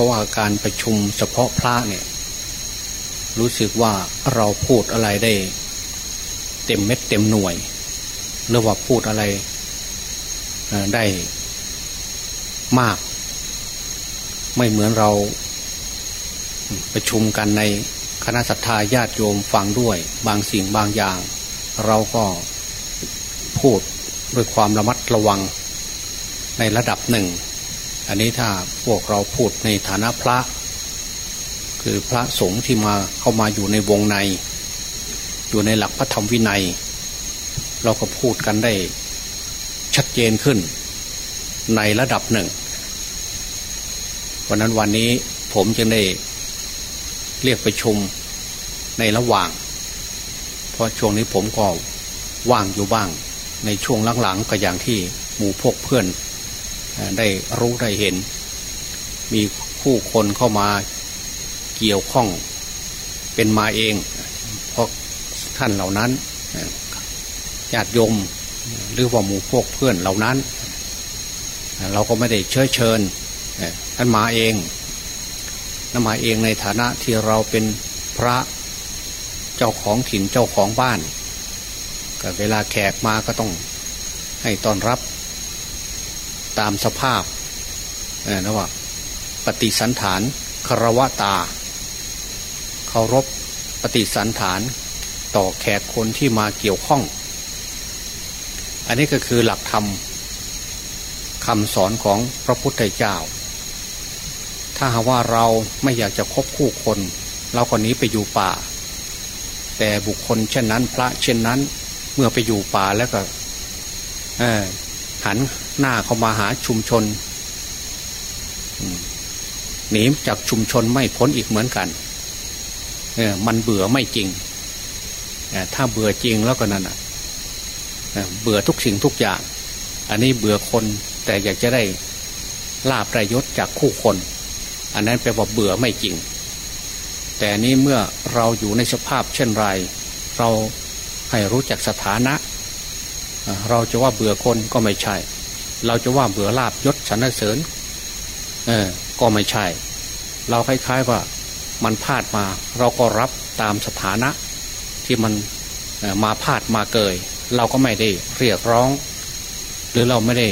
ราะว่าการประชุมเฉพาะพระเนี่ย รู้สึกว่าเราพูดอะไรได้ เต็มเม็ดเต็มหน่วยหรือว่าพูดอะไรได้มาก ไม่เหมือนเราประชุมกันในคณะสัตยาญาติโยมฟังด้วย บางสิ่งบางอย่าง เราก็พูดด้วยความระมัดระวังในระดับหนึ่ง อันนี้ถ้าพวกเราพูดในฐานะพระ คือพระสงฆ์ที่มาเข้ามาอยู่ในวงใน อยู่ในหลักพระธรรมวินัย เราก็พูดกันได้ชัดเจนขึ้นในระดับหนึ่ง วันนั้นวันนี้ผมจึงได้เรียกประชุมในระหว่าง เพราะช่วงนี้ผมก็ว่างอยู่บ้าง ในช่วงหลังๆก็อย่างที่หมู่พวกเพื่อน ได้รู้ได้เห็น มีผู้คนเข้ามาเกี่ยวข้องเป็นมาเอง เพราะท่านเหล่านั้นญาติโยมหรือว่าหมู่พวกเพื่อนเหล่านั้น เราก็ไม่ได้เชิญเชิญท่านมาเองนมาเองในฐานะที่เราเป็นพระเจ้าของถิ่นเจ้าของบ้านก็เวลาแขกมาก็ต้องให้ต้อนรับ ตามสภาพนะว่าปฏิสันฐานคารวะตาเคารพปฏิสันฐานต่อแขกคนที่มาเกี่ยวข้อง อันนี้ก็คือหลักธรรมคำสอนของพระพุทธเจ้า ถ้าหาว่าเราไม่อยากจะคบคู่คน เราคนนี้ไปอยู่ป่า แต่บุคคลเช่นนั้น พระเช่นนั้น เมื่อไปอยู่ป่าแล้วก็หันหน้าเข้ามาหาชุมชนหนีจากชุมชนไม่พ้นอีกเหมือนกันเออมันเบื่อไม่จริงถ้าเบื่อจริงแล้วก็นั่นอะเบื่อทุกสิ่งทุกอย่าง อันนี้เบื่อคนแต่อยากจะได้ลาบประยศจากคู่คน อันนั้นแปลว่าเบื่อไม่จริง แต่นี้เมื่อเราอยู่ในสภาพเช่นไร เราให้รู้จักสถานะ เราจะว่าเบื่อคนก็ไม่ใช่ เราจะว่าเบื่อลาบยศสรรเสริญเออก็ไม่ใช่ เราคล้ายๆว่ามันพลาดมาเราก็รับตามสถานะ ที่มันมาพลาดมาเกย เราก็ไม่ได้เรียกร้อง หรือเราไม่ได้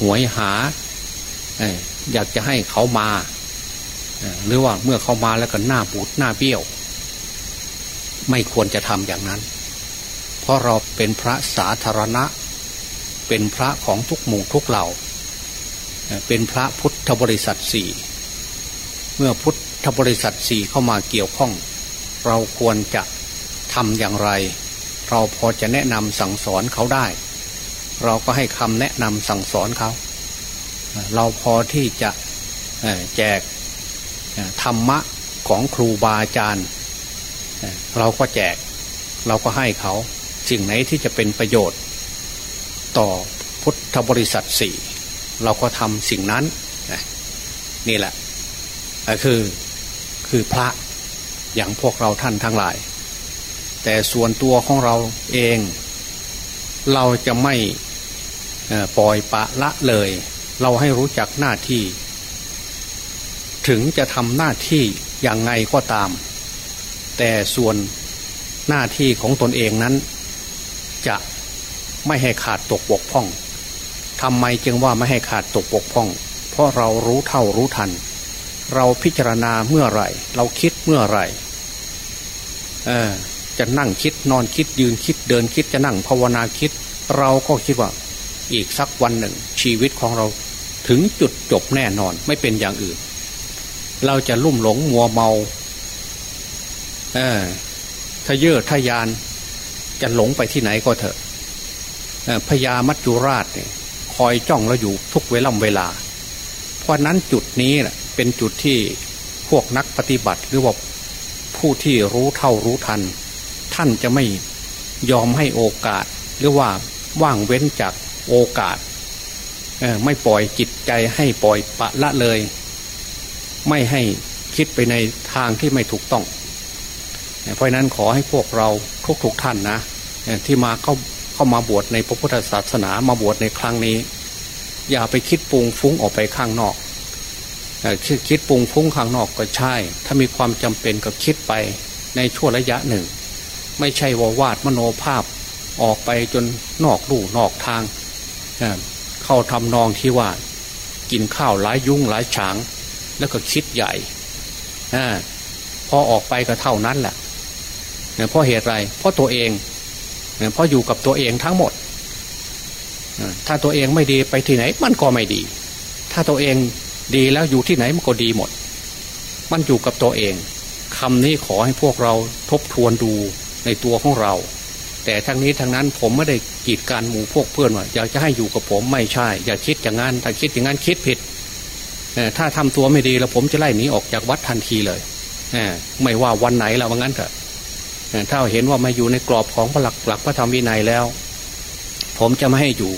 หวยหาอยากจะให้เขามาหรือว่าเมื่อเขามาแล้วก็หน้าบูดหน้าเบี้ยว ไม่ควรจะทำอย่างนั้น เพราะเราเป็นพระสาธารณะ เป็นพระของทุกหมู่ทุกเหล่า เป็นพระพุทธบริษัทสี่เมื่อพุทธบริษัทสี่เข้ามาเกี่ยวข้อง เราควรจะทำอย่างไร เราพอจะแนะนำสั่งสอนเขาได้ เราก็ให้คำแนะนำสั่งสอนเขา เราพอที่จะแจกธรรมะของครูบาอาจารย์เราก็แจก เราก็ให้เขา สิ่งไหนที่จะเป็นประโยชน์ ต่อพุทธบริษัทสี่เราก็ทำสิ่งนั้นนี่แหละคือคือพระอย่างพวกเราท่านทั้งหลาย แต่ส่วนตัวของเราเอง เราจะไม่ปล่อยปะละเลย เราให้รู้จักหน้าที่ ถึงจะทำหน้าที่อย่างไงก็ตาม แต่ส่วนหน้าที่ของตนเองนั้น จะ ไม่ให้ขาดตกบกพร่องทำไมจึงว่าไม่ให้ขาดตกบกพร่อง เพราะเรารู้เท่ารู้ทัน เราพิจารณาเมื่อไหร่ เราคิดเมื่อไหร่เออจะนั่งคิดนอนคิดยืนคิดเดินคิดจะนั่งภาวนาคิด เราก็คิดว่า อีกสักวันหนึ่ง ชีวิตของเราถึงจุดจบแน่นอนไม่เป็นอย่างอื่น เราจะลุ่มหลงมัวเมาเออถ้าเยอทะยานจะหลงไปที่ไหนก็เถอะ พญามัจจุราชเนี่ยคอยจ้องเราอยู่ทุกเวล่ำเวลา เพราะนั้นจุดนี้แหละเป็นจุดที่พวกนักปฏิบัติหรือว่าผู้ที่รู้เท่ารู้ทัน ท่านจะไม่ยอมให้โอกาส หรือว่าว่างเว้นจากโอกาสไม่ปล่อยจิตใจให้ปล่อยปะละเลย ไม่ให้คิดไปในทางที่ไม่ถูกต้อง เพราะนั้นขอให้พวกเราทุกๆทท่านนะที่มาเข้า เข้ามาบวชในพระพุทธศาสนามาบวชในครั้งนี้ อย่าไปคิดปรุงฟุ้งออกไปข้างนอกคิดคิดปรุงฟุ้งข้างนอกก็ใช่ ถ้ามีความจำเป็นก็คิดไปในช่วงระยะหนึ่ง ไม่ใช่ว่าวาดมโนภาพออกไปจนนอกลู่นอกทาง เข้าทำนองที่ว่า กินข้าวหลายยุ่งหลายฉาง แล้วก็คิดใหญ่พอออกไปก็เท่านั้นแหละเพราะเหตุไรเพราะตัวเอง เพราะอยู่กับตัวเองทั้งหมด ถ้าตัวเองไม่ดีไปที่ไหน มันก็ไม่ดี ถ้าตัวเองดีแล้วอยู่ที่ไหนมันก็ดีหมด มันอยู่กับตัวเองคำนี้ขอให้พวกเราทบทวนดูในตัวของเรา แต่ทั้งนี้ทั้งนั้นผมไม่ได้กีดการหมู่พวกเพื่อนว่าอยากจะให้อยู่กับผมไม่ใช่ อย่าคิดอย่างนั้นถ้าคิดอย่างนั้นคิดผิดถ้าทำตัวไม่ดีแล้วผมจะไล่หนีออกจากวัดทันทีเลยไม่ว่าวันไหนแล้วว่างั้นเถอะ ถ้าเห็นว่ามาอยู่ในกรอบของพระหลักหลักพระธรรมวินัยแล้ว ผมจะไม่ให้อยู่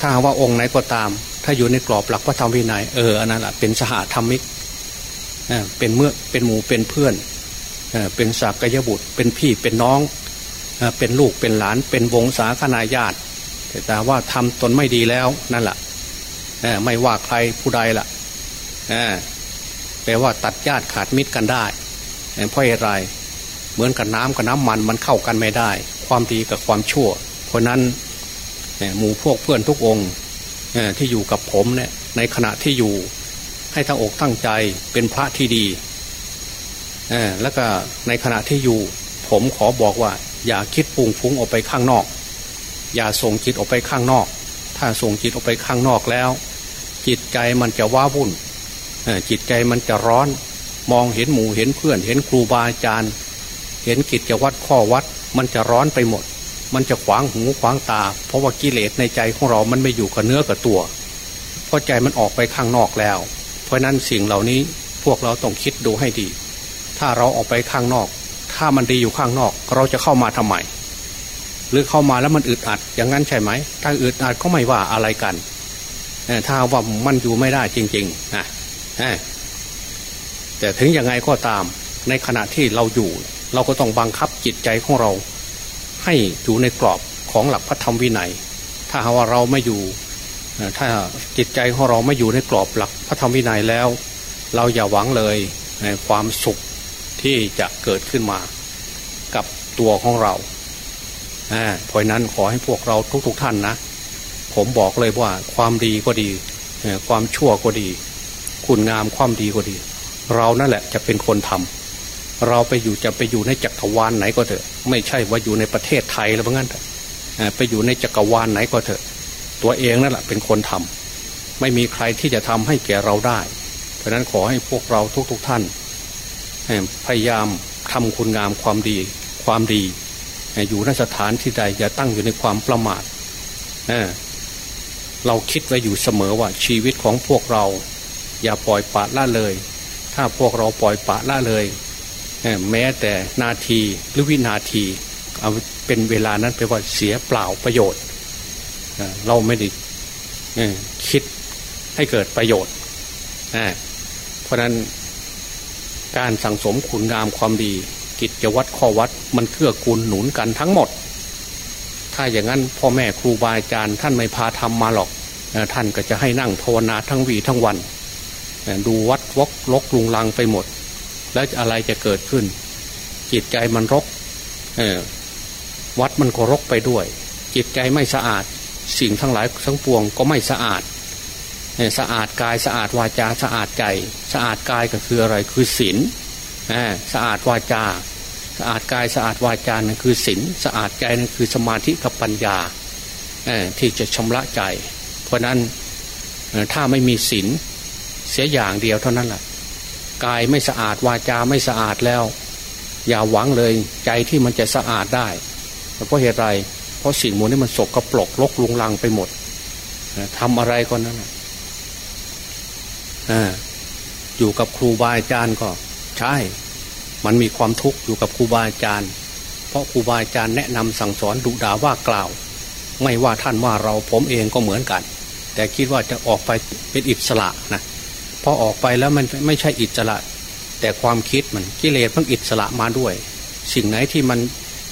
ถ้าว่าองค์ไหนก็ตาม ถ้าอยู่ในกรอบหลักพระธรรมวินัยเอออันนั้นแหละเป็นสหธรรมิกเป็นเมื่อเป็นหมู่เป็นเพื่อนเป็นสากยบุตร เป็นพี่เป็นน้องเป็นลูกเป็นหลาน เป็นวงศาคณาญาติ แต่ว่าทำตนไม่ดีแล้วนั่นแหละไม่ว่าใครผู้ใดล่ะแปลว่าตัดญาติขาดมิตรกันได้เพราะอะไร เหมือนกับน้ำกับน้ำมันมันเข้ากันไม่ได้ ความดีกับความชั่ว เพราะนั้นหมู่พวกเพื่อนทุกองค์ที่อยู่กับผมเนี่ยในขณะที่อยู่ให้ทั้งอกตั้งใจเป็นพระที่ดีแล้วก็ในขณะที่อยู่ ผมขอบอกว่า อย่าคิดปุงฟุ้งออกไปข้างนอก อย่าส่งจิตออกไปข้างนอก ถ้าส่งจิตออกไปข้างนอกแล้ว จิตใจมันจะว้าวุ่นจิตใจมันจะร้อน มองเห็นหมู่เห็นเพื่อน เห็นครูบาอาจารย์ เห็นกิจวัตรข้อวัด มันจะร้อนไปหมด มันจะขวางหูขวางตา เพราะว่ากิเลสในใจของเรามันไม่อยู่กับเนื้อกับตัวเพราะใจมันออกไปข้างนอกแล้ว เพราะนั้นสิ่งเหล่านี้พวกเราต้องคิดดูให้ดี ถ้าเราออกไปข้างนอก ถ้ามันดีอยู่ข้างนอก เราจะเข้ามาทำไมหรือเข้ามาแล้วมันอึดอัดอย่างนั้นใช่ไหม ถ้าอึดอัดก็ไม่ว่าอะไรกันถ้าว่ามันอยู่ไม่ได้จริงๆนะแต่ถึงยังไงก็ตาม ในขณะที่เราอยู่ เราก็ต้องบังคับจิตใจของเรา ให้อยู่ในกรอบของหลักพระธรรมวินัย ถ้าหาว่าเราไม่อยู่ถ้าจิตใจของเราไม่อยู่ในกรอบหลักพระธรรมวินัยแล้ว เราอย่าหวังเลยในความสุขที่จะเกิดขึ้นมากับตัวของเราเพราะนั้นขอให้พวกเราทุก ๆทท่านนะ ผมบอกเลยว่าความดีก็ดี ความชั่วก็ดี คุณงามความดีก็ดี เรานั่นแหละจะเป็นคนทำ เราไปอยู่จะไปอยู่ในจักรวาลไหนก็เถอะ ไม่ใช่ว่าอยู่ในประเทศไทยแล้วเพราะงั้นไปอยู่ในจักรวาลไหนก็เถอะ ตัวเองนั่นแหละเป็นคนทำไม่มีใครที่จะทำให้แก่เราได้ เพราะนั้นขอให้พวกเราทุกๆทท่าน พยายามทำคุณงามความดีความดี อยู่ในสถานที่ใดอย่าตั้งอยู่ในความประมาทเราคิดไว้อยู่เสมอว่าชีวิตของพวกเรา อย่าปล่อยปละละเลย ถ้าพวกเราปล่อยปะละเลย แม้แต่นาทีหรือวินาทีเอาเป็นเวลานั้นไปว่าเสียเปล่าประโยชน์ เราไม่ได้คิดให้เกิดประโยชน์ เพราะนั้นการสั่งสมคุณงามความดี กิจวัตรข้อวัดมันเกื้อกูลหนุนกันทั้งหมด ถ้าอย่างนั้นพ่อแม่ครูบาอาจารย์ท่านไม่พาทำมาหรอก ท่านก็จะให้นั่งภาวนาทั้งวีทั้งวัน ดูวัดวกลกลุงลังไปหมด แล้วอะไรจะเกิดขึ้น จิตใจมันรกวัดมันก็รกไปด้วย จิตใจไม่สะอาด สิ่งทั้งหลายทั้งปวงก็ไม่สะอาดสะอาดกายสะอาดวาจาสะอาดใจ สะอาดกายก็คืออะไรคือศีลสะอาดวาจา สะอาดกายสะอาดวาจานั่นคือศีลสะอาดใจนั่นคือสมาธิกับปัญญาที่จะชำระใจ เพราะนั้นถ้าไม่มีศีลเสียอย่างเดียวเท่านั้นแหละ กายไม่สะอาดวาจาไม่สะอาดแล้ว อย่าหวังเลยใจที่มันจะสะอาดได้เพราะเหตุไร เพราะสิ่งมูลนี่มันสกรปรกลกลุงลังไปหมดทำอะไรก็นั้นออยู่กับครูบาอาจารย์ก็ใช่ มันมีความทุกข์อยู่กับครูบาอาจารย์ เพราะครูบาอาจารย์แนะนำสั่งสอนดุด่าว่ากล่าว ไม่ว่าท่านว่าเราผมเองก็เหมือนกัน แต่คิดว่าจะออกไปเป็นอิสระนะ พอออกไปแล้วมันไม่ใช่อิสระ แต่ความคิดมันกิเลสมันอิสระมาด้วย สิ่งไหนที่มัน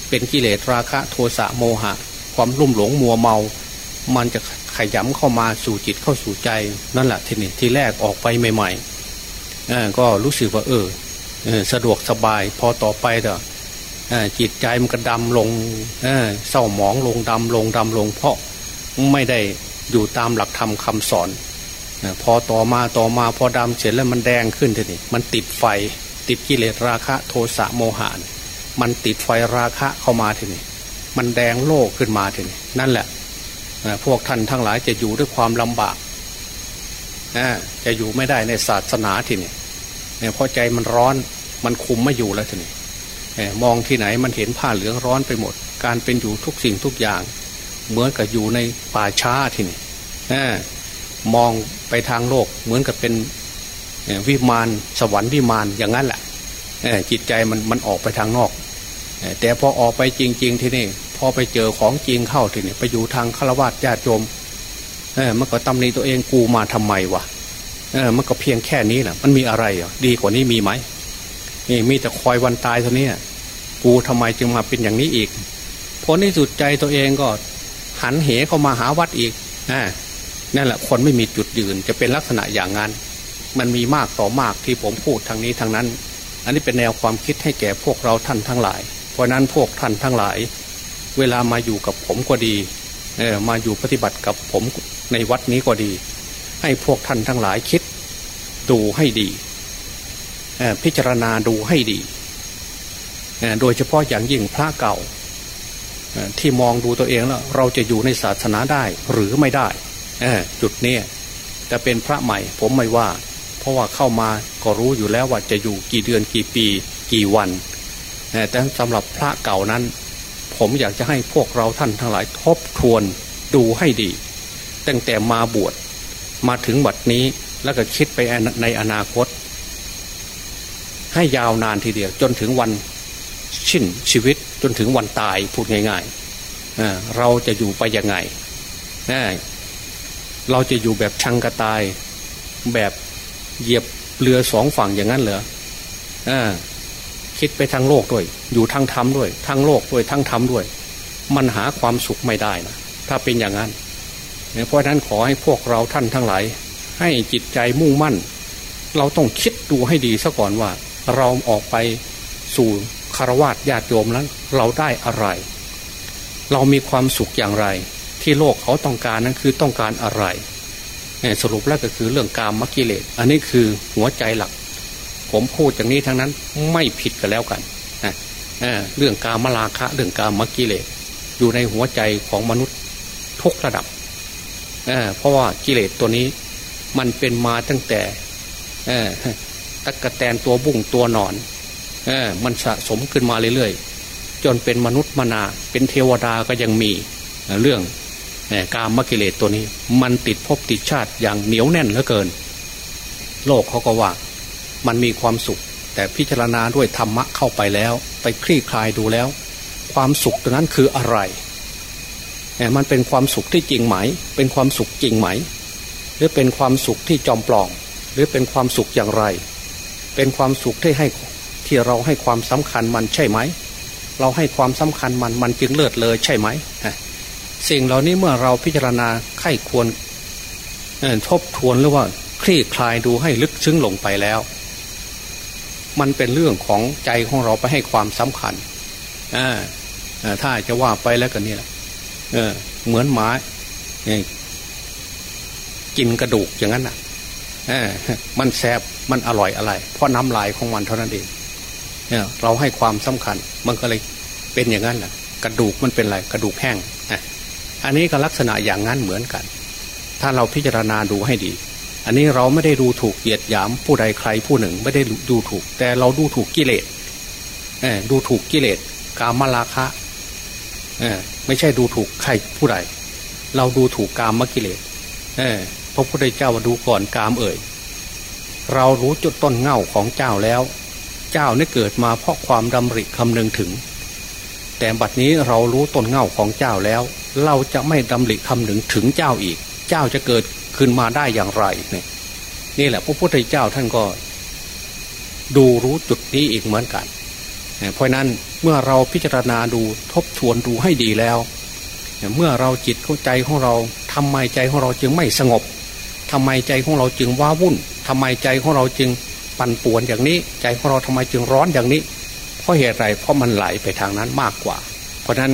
เป็นกิเลสราคะโทสะโมหะ ความรุ่มหลงมัวเมา มันจะขขยำเข้ามาสู่จิตเข้าสู่ใจ นั่นแหละทีนี้ทีแรกออกไปใหม่ๆก็รู้สึกว่าเออสะดวกสบาย พอต่อไปเถอะจิตใจมันก็ดำลงเศร้าหมองลงดำลงดำลงเพราะไม่ได้อยู่ตามหลักธรรมคาสอน พอต่อมาต่อมาพอดำเสร็จแล้วมันแดงขึ้นทีนี้มันติดไฟ ติดกิเลสราคะโทสะโมหะมันติดไฟราคะเข้ามาทีนี้มันแดงโลกขึ้นมาทีนี้นั่นแหละพวกท่านทั้งหลายจะอยู่ด้วยความลำบากจะอยู่ไม่ได้ในศาสนาทีนี้เนี่ยเพราะใจมันร้อนมันคุมไม่อยู่แล้วทีนี้มองที่ไหนมันเห็นผ้าเหลืองร้อนไปหมด การเป็นอยู่ทุกสิ่งทุกอย่าง เหมือนกับอยู่ในป่าช้าทีนี้ มองไปทางโลกเหมือนกับเป็นวิมานสวรรค์วิมานอย่างนั้นแหละจิตใจมันมันออกไปทางนอก แต่พอออกไปจริง ๆ ที่นี่พอไปเจอของจริงเข้าทีนี่ไปอยู่ทางฆราวาสญาติโยมมันก็ตำหนิตัวเองกูมาทำไมวะมันก็เพียงแค่นี้แหละมันมีอะไรอะดีกว่านี้มีไหมนี่มีแต่คอยวันตายเท่านี้กูทำไมจึงมาเป็นอย่างนี้อีกผลในสุดใจตัวเองก็หันเหเข้ามาหาวัดอีกนั่ นั่นแหละคนไม่มีจุดยืนจะเป็นลักษณะอย่างนั้น มันมีมากต่อมากที่ผมพูดทางนี้ทางนั้น อันนี้เป็นแนวความคิดให้แก่พวกเราท่านทั้งหลาย เพราะนั้นพวกท่านทั้งหลาย เวลามาอยู่กับผมก็ดีมาอยู่ปฏิบัติกับผมในวัดนี้ก็ดี ให้พวกท่านทั้งหลายคิด ดูให้ดีพิจารณาดูให้ดี โดยเฉพาะอย่างยิ่งพระเก่าที่มองดูตัวเองแล้วเราจะอยู่ในศาสนาได้หรือไม่ได้ จุดนี้จะเป็นพระใหม่ผมไม่ว่า เพราะว่าเข้ามาก็รู้อยู่แล้วว่าจะอยู่กี่เดือนกี่ปีกี่วันแต่สำหรับพระเก่านั้น ผมอยากจะให้พวกเราท่านทั้งหลายทบทวนดูให้ดี ตั้งแต่มาบวชมาถึงบัดนี้แล้วก็คิดไปในอนาคต ให้ยาวนานทีเดียวจนถึงวันชิ้นชีวิตจนถึงวันตายพูดง่ายๆเราจะอยู่ไปยังไง เราจะอยู่แบบชังกระตาย แบบเหยียบเรือสองฝั่งอย่างนั้นเหรออคิดไปทางโลกด้วย อยู่ทางธรรมด้วยทางโลกด้วยทางธรรมด้วย มันหาความสุขไม่ได้นะถ้าเป็นอย่างนั้นเพราะนั้นขอให้พวกเราท่านทั้งหลาย ให้จิตใจมุ่งมั่น เราต้องคิดดูให้ดีซะก่อนว่า เราออกไปสู่คารวะญาติโยมนั้น เราได้อะไร เรามีความสุขอย่างไร ที่โลกเขาต้องการนั้นคือต้องการอะไร สรุปแล้วก็คือเรื่องกามมกิเลส อันนี้คือหัวใจหลัก ผมพูดอย่างนี้ทั้งนั้นไม่ผิดกันแล้วกันนะเรื่องการมลาคะ เรื่องกามมกิเลส อยู่ในหัวใจของมนุษย์ทุกระดับเเพราะว่ากิเลสตัวนี้มันเป็นมาตั้งแต่ตะกะแตนตัวบุ้งตัวหนอนมันสะสมขึ้นมาเรื่อยๆ จนเป็นมนุษย์มนา เป็นเทวดาก็ยังมี เรื่อง กามมกิเลสตัวนี้ มันติดภพติดชาติอย่างเหนียวแน่นเหลือเกิน โลกเขาก็ว่า มันมีความสุข แต่พิจารณาด้วยธรรมะเข้าไปแล้ว ไปคลี่คลายดูแล้ว ความสุขตัวนั้นคืออะไรมันเป็นความสุขที่จริงไหม เป็นความสุขจริงไหม หรือเป็นความสุขที่จอมปลอม หรือเป็นความสุขอย่างไร เป็นความสุขที่ให้ที่เราให้ความสำคัญมันใช่ไหม เราให้ความสำคัญมันมันจึงเลิศเลยใช่ไหม สิ่งเหล่านี้เมื่อเราพิจารณาไข้ควรทบทวนหรือว่าคลี่คลายดูให้ลึกซึ้งลงไปแล้ว มันเป็นเรื่องของใจของเราไปให้ความสำคัญถ้าจะว่าไปแล้วกันเนี่ยเหมือนหมากินกระดูกอย่างนั้นอะมันแซบมันอร่อยอะไร เพราะน้ำลายของมันเท่านั้นเองเราให้ความสำคัญ มันก็เลยเป็นอย่างนั้นแหละกระดูกมันเป็นอะไรกระดูกแห้ง อันนี้ก็ลักษณะอย่างนั้นเหมือนกัน ถ้าเราพิจารณาดูให้ดี อันนี้เราไม่ได้ดูถูกเหยียดหยามผู้ใดใครผู้หนึ่งไม่ได้ดูถูก แต่เราดูถูกกิเลสดูถูกกิเลสกามลาคะไม่ใช่ดูถูกใครผู้ใด เราดูถูกกามกิเลสเพราะพระพุทธเจ้าว่าดูก่อนกามเอ่ย เรารู้จุดต้นเง่าของเจ้าแล้ว เจ้านี่เกิดมาเพราะความดำริคำนึงถึง แต่บัดนี้เรารู้ต้นเง่าของเจ้าแล้ว เราจะไม่ดำริคำหนึ่งถึงเจ้าอีก เจ้าจะเกิดขึ้นมาได้อย่างไรเนี่ยนี่แหละพระพุทธเจ้าท่านก็ ดูรู้จุดนี้อีกเหมือนกัน เพราะนั้นเมื่อเราพิจารณาดูทบทวนดูให้ดีแล้ว เมื่อเราจิตเข้าใจของเราทำไมใจของเราจึงไม่สงบทำไมใจของเราจึงว้าวุ่นทำไมใจของเราจึงปั่นป่วนอย่างนี้ ใจของเราทำไมจึงร้อนอย่างนี้ เพราะเหตุไรเพราะมันไหลไปทางนั้นมากกว่า เพราะนั้น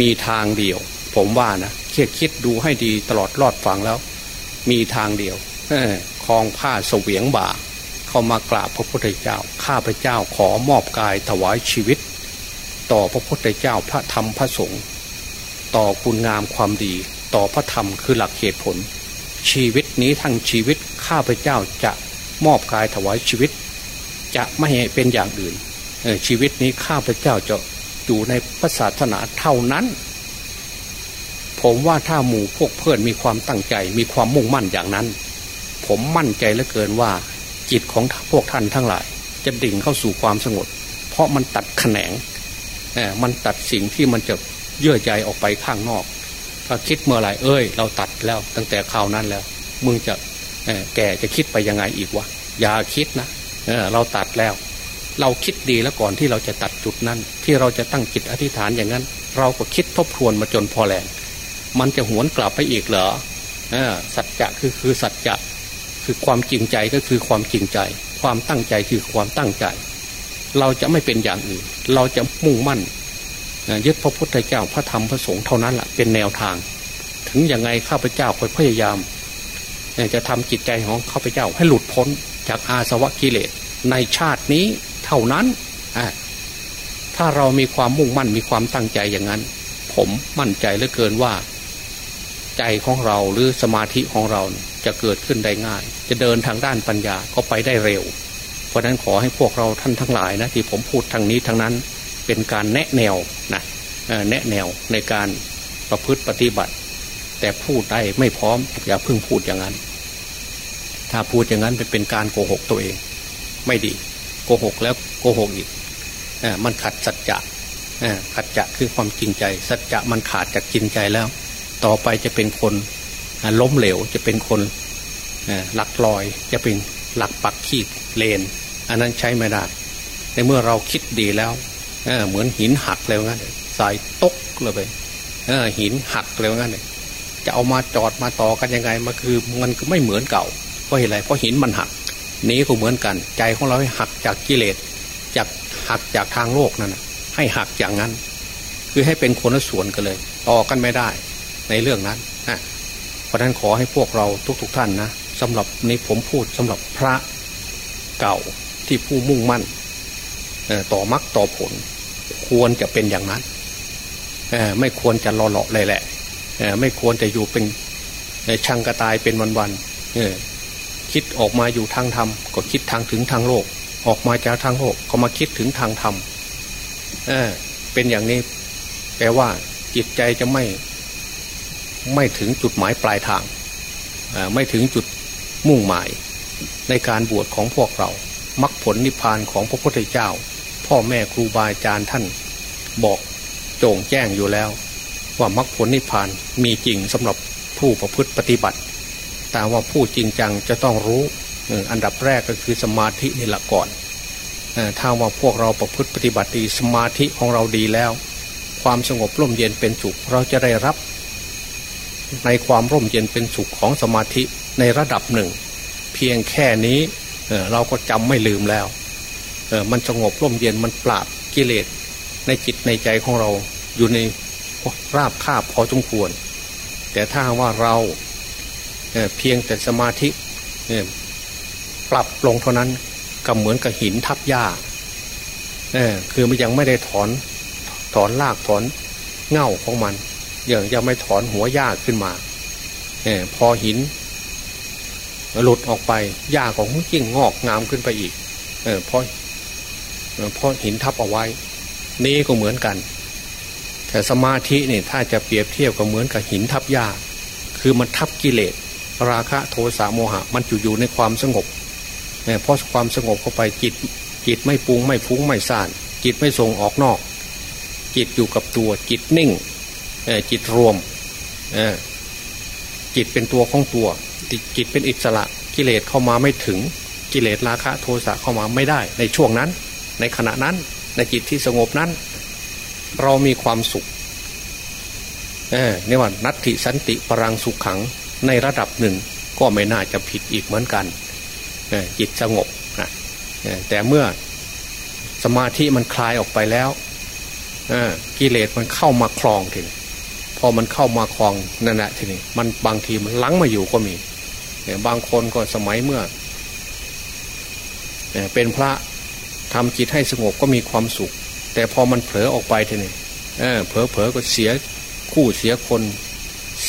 มีทางเดียว ผมว่านะคิดคิดดูให้ดีตลอดรอดฟังแล้ว มีทางเดียวคลองผ้าเสวียงบ่า เข้ามากราบพระพุทธเจ้า ข้าพเจ้าขอมอบกายถวายชีวิต ต่อพระพุทธเจ้าพระธรรมพระสงฆ์ต่อคุณงามความดี ต่อพระธรรมคือหลักเหตุผล ชีวิตนี้ทั้งชีวิตข้าพเจ้าจะมอบกายถวายชีวิต จะไม่ให้เป็นอย่างอื่นชีวิตนี้ข้าพเจ้าจะ อยู่ในพระศาสนาเท่านั้น ผมว่าถ้าหมู่พวกเพื่อนมีความตั้งใจ มีความมุ่งมั่นอย่างนั้น ผมมั่นใจเหลือเกินว่า จิตของพวกท่านทั้งหลาย จะดิ่งเข้าสู่ความสงบเพราะมันตัดแขนงมันตัดสิ่งที่มันจะเยื่อใยออกไปข้างนอก ถ้าคิดเมื่อไหร่เอ้ย เราตัดแล้วตั้งแต่คราวนั้นแล้ว มึงจะแก่จะคิดไปยังไงอีกวะอย่าคิดนะเเราตัดแล้ว เราคิดดีแล้วก่อนที่เราจะตัดจุดนั้น ที่เราจะตั้งจิตอธิษฐานอย่างนั้น เราก็คิดทบทวนมาจนพอแรงมันจะหวนกลับไปอีกเหรอสัจจะคือคือสัจจะคือความจริงใจก็คือความจริงใจ ความตั้งใจคือความตั้งใจ เราจะไม่เป็นอย่างอื่น เราจะมุ่งมั่นยึดพระพุทธเจ้าพระธรรมพระสงฆ์เท่านั้นแหละเป็นแนวทาง ถึงยังไงข้าพเจ้าคอยพยายามจะทำจิตใจของข้าพเจ้าให้หลุดพ้นจากอาสวะกิเลสในชาตินี้ เท่านั้น ถ้าเรามีความมุ่งมั่นมีความตั้งใจอย่างนั้น ผมมั่นใจเหลือเกินว่า ใจของเราหรือสมาธิของเราจะเกิดขึ้นได้ง่าย จะเดินทางด้านปัญญาก็ไปได้เร็ว เพราะนั้นขอให้พวกเราท่านทั้งหลายนะที่ผมพูดทางนี้ทางนั้นเป็นการแนะแนวนะแนะแนวในการประพฤติปฏิบัติ แต่พูดได้ไม่พร้อมอย่าเพิ่งพูดอย่างนั้น ถ้าพูดอย่างนั้นเป็นการโกหกตัวเอง ไม่ดี โกหกแล้วโกหกอีกมันขัดสัจจะขัดจะคือความจริงใจ สัจจะมันขาดจากจริงใจแล้ว ต่อไปจะเป็นคนล้มเหลวจะเป็นคนหลักลอยจะเป็นหลักปักขีดเลน อันนั้นใช้ไม่ได้ในเมื่อเราคิดดีแล้วเหมือนหินหักเลยงั้นสายตกเลยไปหินหักเลยงั้นจะเอามาจอดมาต่อกันยังไงมันคือมันก็ไม่เหมือนเก่าเพราะอะไรเพราะหินมันหัก นี้ก็เหมือนกัน ใจของเราให้หักจากกิเลสจากหักจากทางโลกนั่นให้หักอย่างนั้น คือให้เป็นคนละส่วนกันเลย ต่อกันไม่ได้ในเรื่องนั้นเพราะนั้นขอให้พวกเราทุกๆทท่านนะสำหรับนี้ผมพูดสำหรับพระเก่าที่ผู้มุ่งมั่นต่อมรรคต่อผล ควรจะเป็นอย่างนั้นไม่ควรจะรอเลาะเลยแหละไม่ควรจะอยู่เป็นช่างกระตายเป็นวันๆ คิดออกมาอยู่ทางธรรมก็คิดทางถึงทางโลก ออกมาจากทางโลกก็มาคิดถึงทางธรรมเป็นอย่างนี้แปลว่าจิตใจจะไม่ ไม่ถึงจุดหมายปลายทางไม่ถึงจุดมุ่งหมาย ในการบวชของพวกเรามรรคผลนิพพานของพระพุทธเจ้า พ่อแม่ครูบาอาจารย์ท่าน บอกโจงแจ้งอยู่แล้ว ว่ามรรคผลนิพพานมีจริงสำหรับผู้ประพฤติปฏิบัติ แต่ว่าผู้จริงจังจะต้องรู้อันดับแรกก็คือสมาธินี่แหละก่อนถ้าว่าพวกเราประพฤติปฏิบัติดีสมาธิของเราดีแล้ว ความสงบร่มเย็นเป็นสุขเราจะได้รับ ในความร่มเย็นเป็นสุขของสมาธิในระดับหนึ่ง เพียงแค่นี้เราก็จำไม่ลืมแล้วมันสงบร่มเย็นมันปราบกิเลสในจิตในใจของเราอยู่ในราบคาบพอสมควร แต่ถ้าว่าเรา เเพียงแต่สมาธิปรับลงเท่านั้นก็เหมือนกับหินทับหญ้าเออคือมันยังไม่ได้ถอนถอนรากถอนเง่าของมันยังยังไม่ถอนหัวหญ้าขึ้นมาอพอหิน หลุดออกไปหญ้าของยิ่งงอกงามขึ้นไปอีกเออพอเพราะหินทับเอาไว้ นี่ก็เหมือนกัน แต่สมาธิเนี่ยถ้าจะเปรียบเทียบก็เหมือนกับหินทับหญ้า คือมันทับกิเลส ราคะโทสะโมหะ มันอยู่อยู่ในความสงบเนี่ยเพราะความสงบเข้าไปจิต จิตไม่ปรุงไม่ฟุ้งไม่ซ่าน จิตไม่ส่งออกนอก จิตอยู่กับตัวจิตนิ่งจิตรวมจิตเป็นตัวของตัวจิตเป็นอิสระกิเลสเข้ามาไม่ถึงกิเลสราคะโทสะเข้ามาไม่ได้ ในช่วงนั้น ในขณะนั้นในจิตที่สงบนั้น เรามีความสุขเออนี่ว่านัตติสันติปรังสุขขัง ในระดับหนึ่งก็ไม่น่าจะผิดอีกเหมือนกันจิตสงบนะแต่เมื่อสมาธิมันคลายออกไปแล้วกิเลสมันเข้ามาคลองทีนี้พอมันเข้ามาคลองนั่นแหละทีนี้มันบางทีมันลังมาอยู่ก็มีบางคนก็สมัยเมื่อเป็นพระทำจิตให้สงบก็มีความสุข แต่พอมันเผลอออกไปทีนี้เผลอเผลอก็เสียคู่เสียคน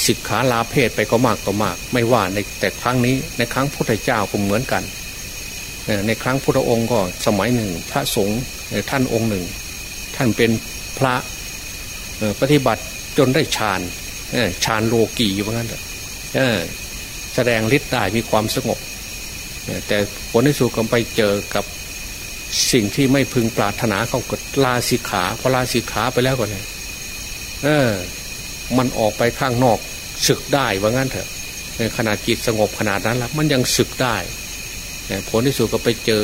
สิกขาลาเพศไปก็มากต่อมาก ไม่ว่าในแต่ครั้งนี้ในครั้งพุทธเจ้าก็เหมือนกัน ในครั้งพุทธองค์ก็สมัยหนึ่ง พระสงฆ์ท่านองค์หนึ่ง ท่านเป็นพระปฏิบัติจนได้ฌานฌานโลกีอยู่ว่างั้นแสดงฤทธิ์ได้มีความสงบ แต่ผลที่สุดก็ไปเจอกับสิ่งที่ไม่พึงปรารถนาเขาก็ลาสิกขาพอลาสิกขาไปแล้วก็เนี่ยเออ มันออกไปข้างนอกศึกได้ว่างั้นเถอะขนาดจิตสงบขนาดนั้นแล้วมันยังศึกได้ผลที่สุดก็ไปเจอ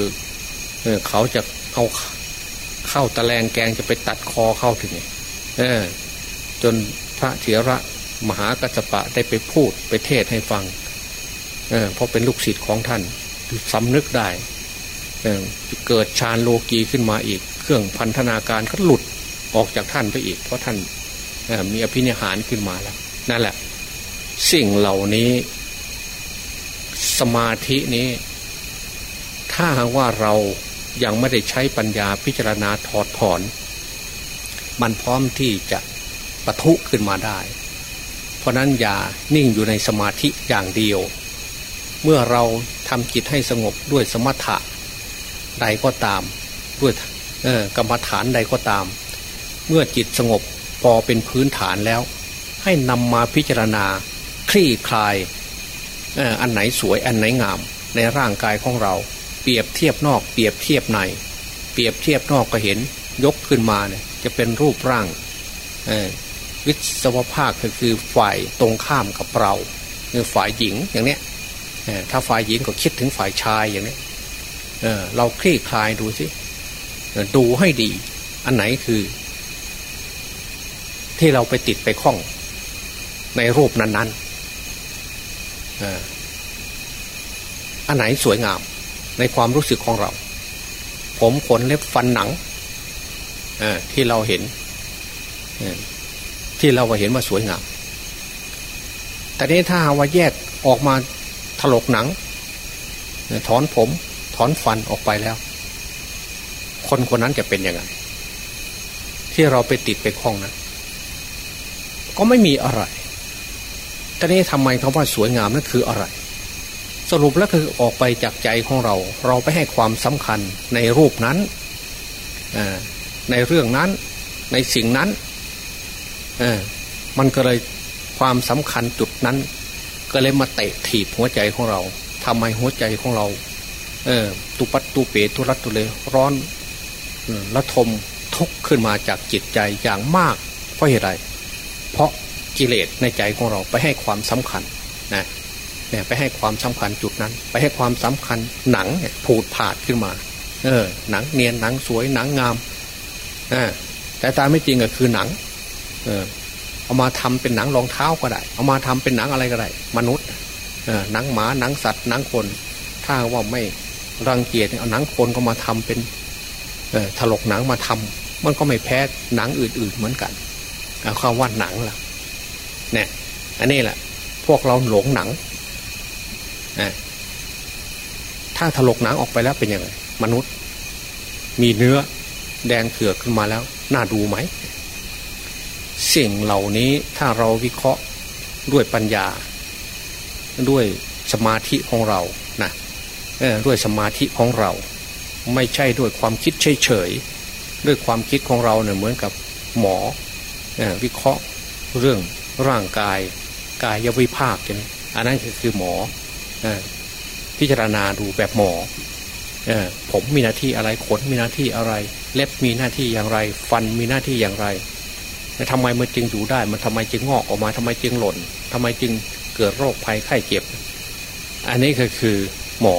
เขาจะเอาเข้าตะแลงแกงจะไปตัดคอเข้าถึงเออจนพระเถระมหากัสปะได้ไปพูดไปเทศให้ฟังเเพราะเป็นลูกศิษย์ของท่านสำนึกได้เเกิดฌานโลกีขึ้นมาอีก เครื่องพันธนาการก็หลุดออกจากท่านไปอีก เพราะท่าน มีอภินิหารขึ้นมาแล้ว นั่นแหละ สิ่งเหล่านี้ สมาธินี้ ถ้าหากว่าเรายังไม่ได้ใช้ปัญญาพิจารณาถอดถอน มันพร้อมที่จะปะทุขึ้นมาได้ เพราะนั้นอย่านิ่งอยู่ในสมาธิอย่างเดียว เมื่อเราทำจิตให้สงบด้วยสมถะใดก็ตาม ด้วยกรรมฐานใดก็ตาม เมื่อจิตสงบ พอเป็นพื้นฐานแล้ว ให้นำมาพิจารณาคลี่คลายอันไหนสวยอันไหนงาม ในร่างกายของเรา เปรียบเทียบนอก เปรียบเทียบใน เปรียบเทียบนอกก็เห็นยกขึ้นมาเนี่ยจะเป็นรูปร่างวิศวภาคก็คือฝ่ายตรงข้ามกับเราคือฝ่ายหญิงอย่างเนี้ยถ้าฝ่ายหญิงก็คิดถึงฝ่ายชายอย่างนี้เเราคลี่คลายดูสิดูให้ดี อันไหนคือ ที่เราไปติดไปคล้องในรูปนั้นๆอันไหนสวยงามในความรู้สึกของเรา ผมขนเล็บฟันหนังที่เราเห็นที่เราเห็นว่าสวยงาม แต่นี้ถ้าว่าแยกออกมาถลกหนัง ถอนผม ถอนฟันออกไปแล้ว คนคนนั้นจะเป็นยังไง ที่เราไปติดไปคล้องนะ ก็ไม่มีอะไรแต่นี้ทำไมคำว่าสวยงามนั่นคืออะไร สรุปแล้วคือออกไปจากใจของเรา เราไปให้ความสำคัญในรูปนั้น ในเรื่องนั้น ในสิ่งนั้น มันก็เลยความสำคัญจุดนั้น ก็เลยมาเตะถีบหัวใจของเราทำให้หัวใจของเราเออตุปัตตุเปตุรัตตุเลยร้อนละทมทุกข์ขึ้นมาจากจิตใจอย่างมากเพราะเหตุไร เพราะกิเลสในใจของเราไปให้ความสำคัญนะเนี่ยไปให้ความสำคัญจุดนั้น ไปให้ความสำคัญหนังเนี่ยผูดผาดขึ้นมา เออ หนังเนียนหนังสวยหนังงามอ่าแต่ตามไม่จริงก็คือหนัง เออเอามาทำเป็นหนังรองเท้าก็ได้ เอามาทำเป็นหนังอะไรก็ได้ มนุษย์เออหนังหมาหนังสัตว์หนังคน ถ้าว่าไม่รังเกียจเอาหนังคนก็มาทำเป็นเออถลกหนังมาทำมันก็ไม่แพ้หนังอื่น ๆ เหมือนกัน เอาคำว่าหนังล่ะเนี่ยอันนี้แหละพวกเราหลงหนังถ้าถลกหนังออกไปแล้วเป็นยังไงมนุษย์ มีเนื้อแดงเถือกขึ้นมาแล้ว น่าดูไหม สิ่งเหล่านี้ถ้าเราวิเคราะห์ด้วยปัญญา ด้วยสมาธิของเรานะด้วยสมาธิของเรา ไม่ใช่ด้วยความคิดเฉยๆด้วยความคิดของเราเนี่ยเหมือนกับหมอ วิเคราะห์เรื่องร่างกายกายวิภาคใช่ไหมอันนั้นคือหมอพิจารณาดูแบบหมอผมมีหน้าที่อะไรขนมีหน้าที่อะไร เล็บมีหน้าที่อย่างไร ฟันมีหน้าที่อย่างไรแต่ทำไมมันจึงอยู่ได้ มันทำไมจึงงอกออกมาทำไมจึงหล่นทำไมจึงเกิดโรคภัยไข้เจ็บ อันนี้ก็คือหมอ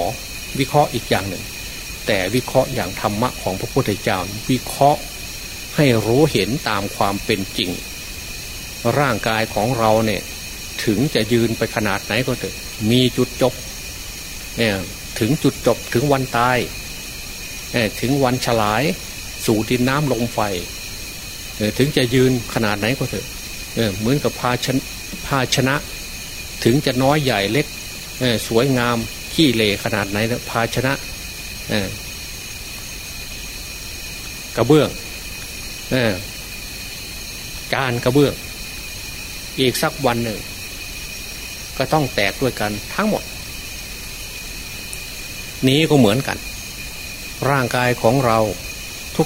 วิเคราะห์อีกอย่างหนึ่ง แต่วิเคราะห์อย่างธรรมะของพระพุทธเจ้าวิเคราะห์ ให้รู้เห็นตามความเป็นจริง ร่างกายของเราเนี่ย ถึงจะยืนไปขนาดไหนก็เถอะมีจุดจบเนี่ยถึงจุดจบถึงวันตายถึงวันฉลาย สู่ดินน้ำลมไฟถึงจะยืนขนาดไหนก็เถอะเหมือนกับภาชนภาชนะ ถึงจะน้อยใหญ่เล็กสวยงามขี้เลขนาดไหนภาชนะกระเบื้อง การกระเบื้อง อีกสักวันหนึ่ง ก็ต้องแตกด้วยกันทั้งหมด นี้ก็เหมือนกัน ร่างกายของเรา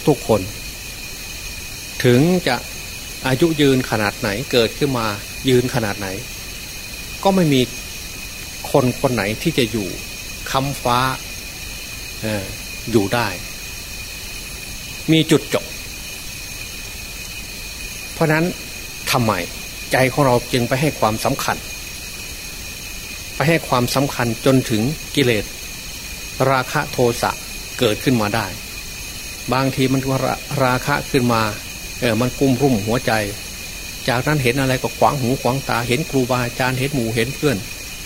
ทุกๆคน ถึงจะอายุยืนขนาดไหนเกิดขึ้นมายืนขนาดไหน ก็ไม่มีคนคนไหนที่จะอยู่คำฟ้าออยู่ได้ มีจุด เพราะนั้นทำไมใจของเราจึงไปให้ความสำคัญ ไปให้ความสำคัญจนถึงกิเลส ราคะโทสะเกิดขึ้นมาได้ บางทีมันว่าราคะขึ้นมาเออมันกุ้มรุ่มหัวใจ จากนั้นเห็นอะไรก็ขวางหูขวางตาเห็นครูบาอาจารย์เห็นหมู่เห็นเพื่อน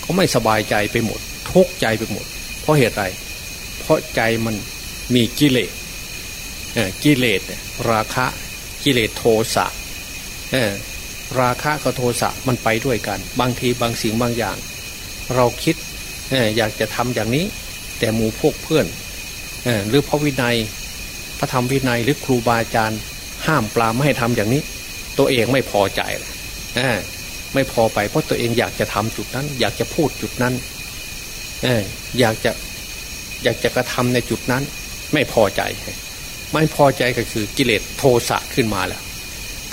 เขาไม่สบายใจไปหมด ทุกใจไปหมด เพราะเหตุไร เพราะใจมันมีกิเลสกิเลสราคะกิเลสโทสะ ราคะกับโทสะมันไปด้วยกัน บางทีบางสิ่งบางอย่าง เราคิดอยากจะทำอย่างนี้ แต่หมู่พวกเพื่อนหรือพระวินัย พระธรรมวินัยหรือครูบาอาจารย์ ห้ามปลาไม่ให้ทำอย่างนี้ ตัวเองไม่พอใจไม่พอไปเพราะตัวเองอยากจะทำจุดนั้น อยากจะพูดจุดนั้นอยากจะอยากจะกระทำในจุดนั้น ไม่พอใจ ไม่พอใจก็คือกิเลสโทสะขึ้นมาแล้ว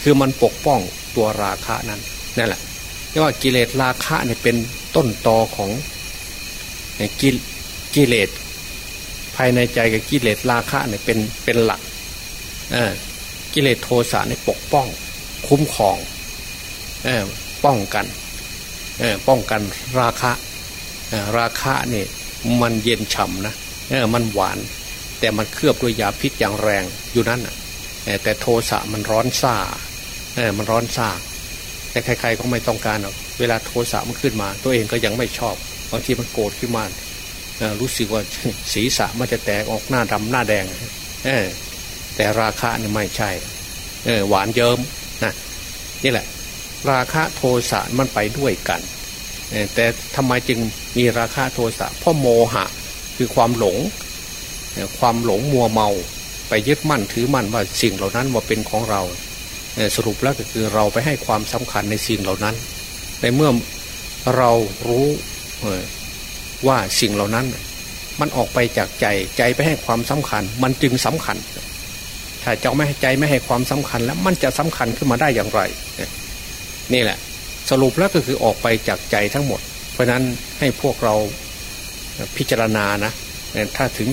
คือมันปกป้องตัวราคะนั้นนั่นแหละเรียกว่ากิเลสราคะเนี่ยเป็นต้นตอของกิกิเลสภายในใจกับกิเลสราคะเนี่ยเป็นเป็นหลักกิเลสโทสะเนี่ยปกป้อง คุ้มครองป้องกันป้องกันราคะราคะเนี่ยมันเย็นฉ่ำนะมันหวาน แต่มันเคลือบด้วยยาพิษอย่างแรงอยู่นั่นแต่โทสะมันร้อนซ่า มันร้อนซ่าแต่ใครๆก็ไม่ต้องการหรอกเวลาโทสะมันขึ้นมา ตัวเองก็ยังไม่ชอบบางทีมันโกรธขึ้นมารู้สึกว่าศีรษะมันจะแตกออกหน้าดำหน้าแดงแต่ราคะนี่ยไม่ใช่หวานเยิ้มนะนี่แหละ ราคะโทสะมันไปด้วยกันแต่ทำไมจึงมีราคะโทสะเพราะโมหะคือความหลง ความหลงมัวเมา ไปยึดมั่นถือมั่นว่าสิ่งเหล่านั้นว่าเป็นของเรา สรุปแล้วก็คือเราไปให้ความสำคัญในสิ่งเหล่านั้น ในเมื่อเรารู้ว่าสิ่งเหล่านั้น มันออกไปจากใจใจไปให้ความสำคัญ มันจึงสำคัญ ถ้าเจ้าไม่ใจไม่ให้ความสำคัญแล้วมันจะสำคัญขึ้นมาได้อย่างไร นี่แหละ สรุปแล้วก็คือออกไปจากใจทั้งหมด เพราะนั้นให้พวกเราพิจารณานะถ้าถึง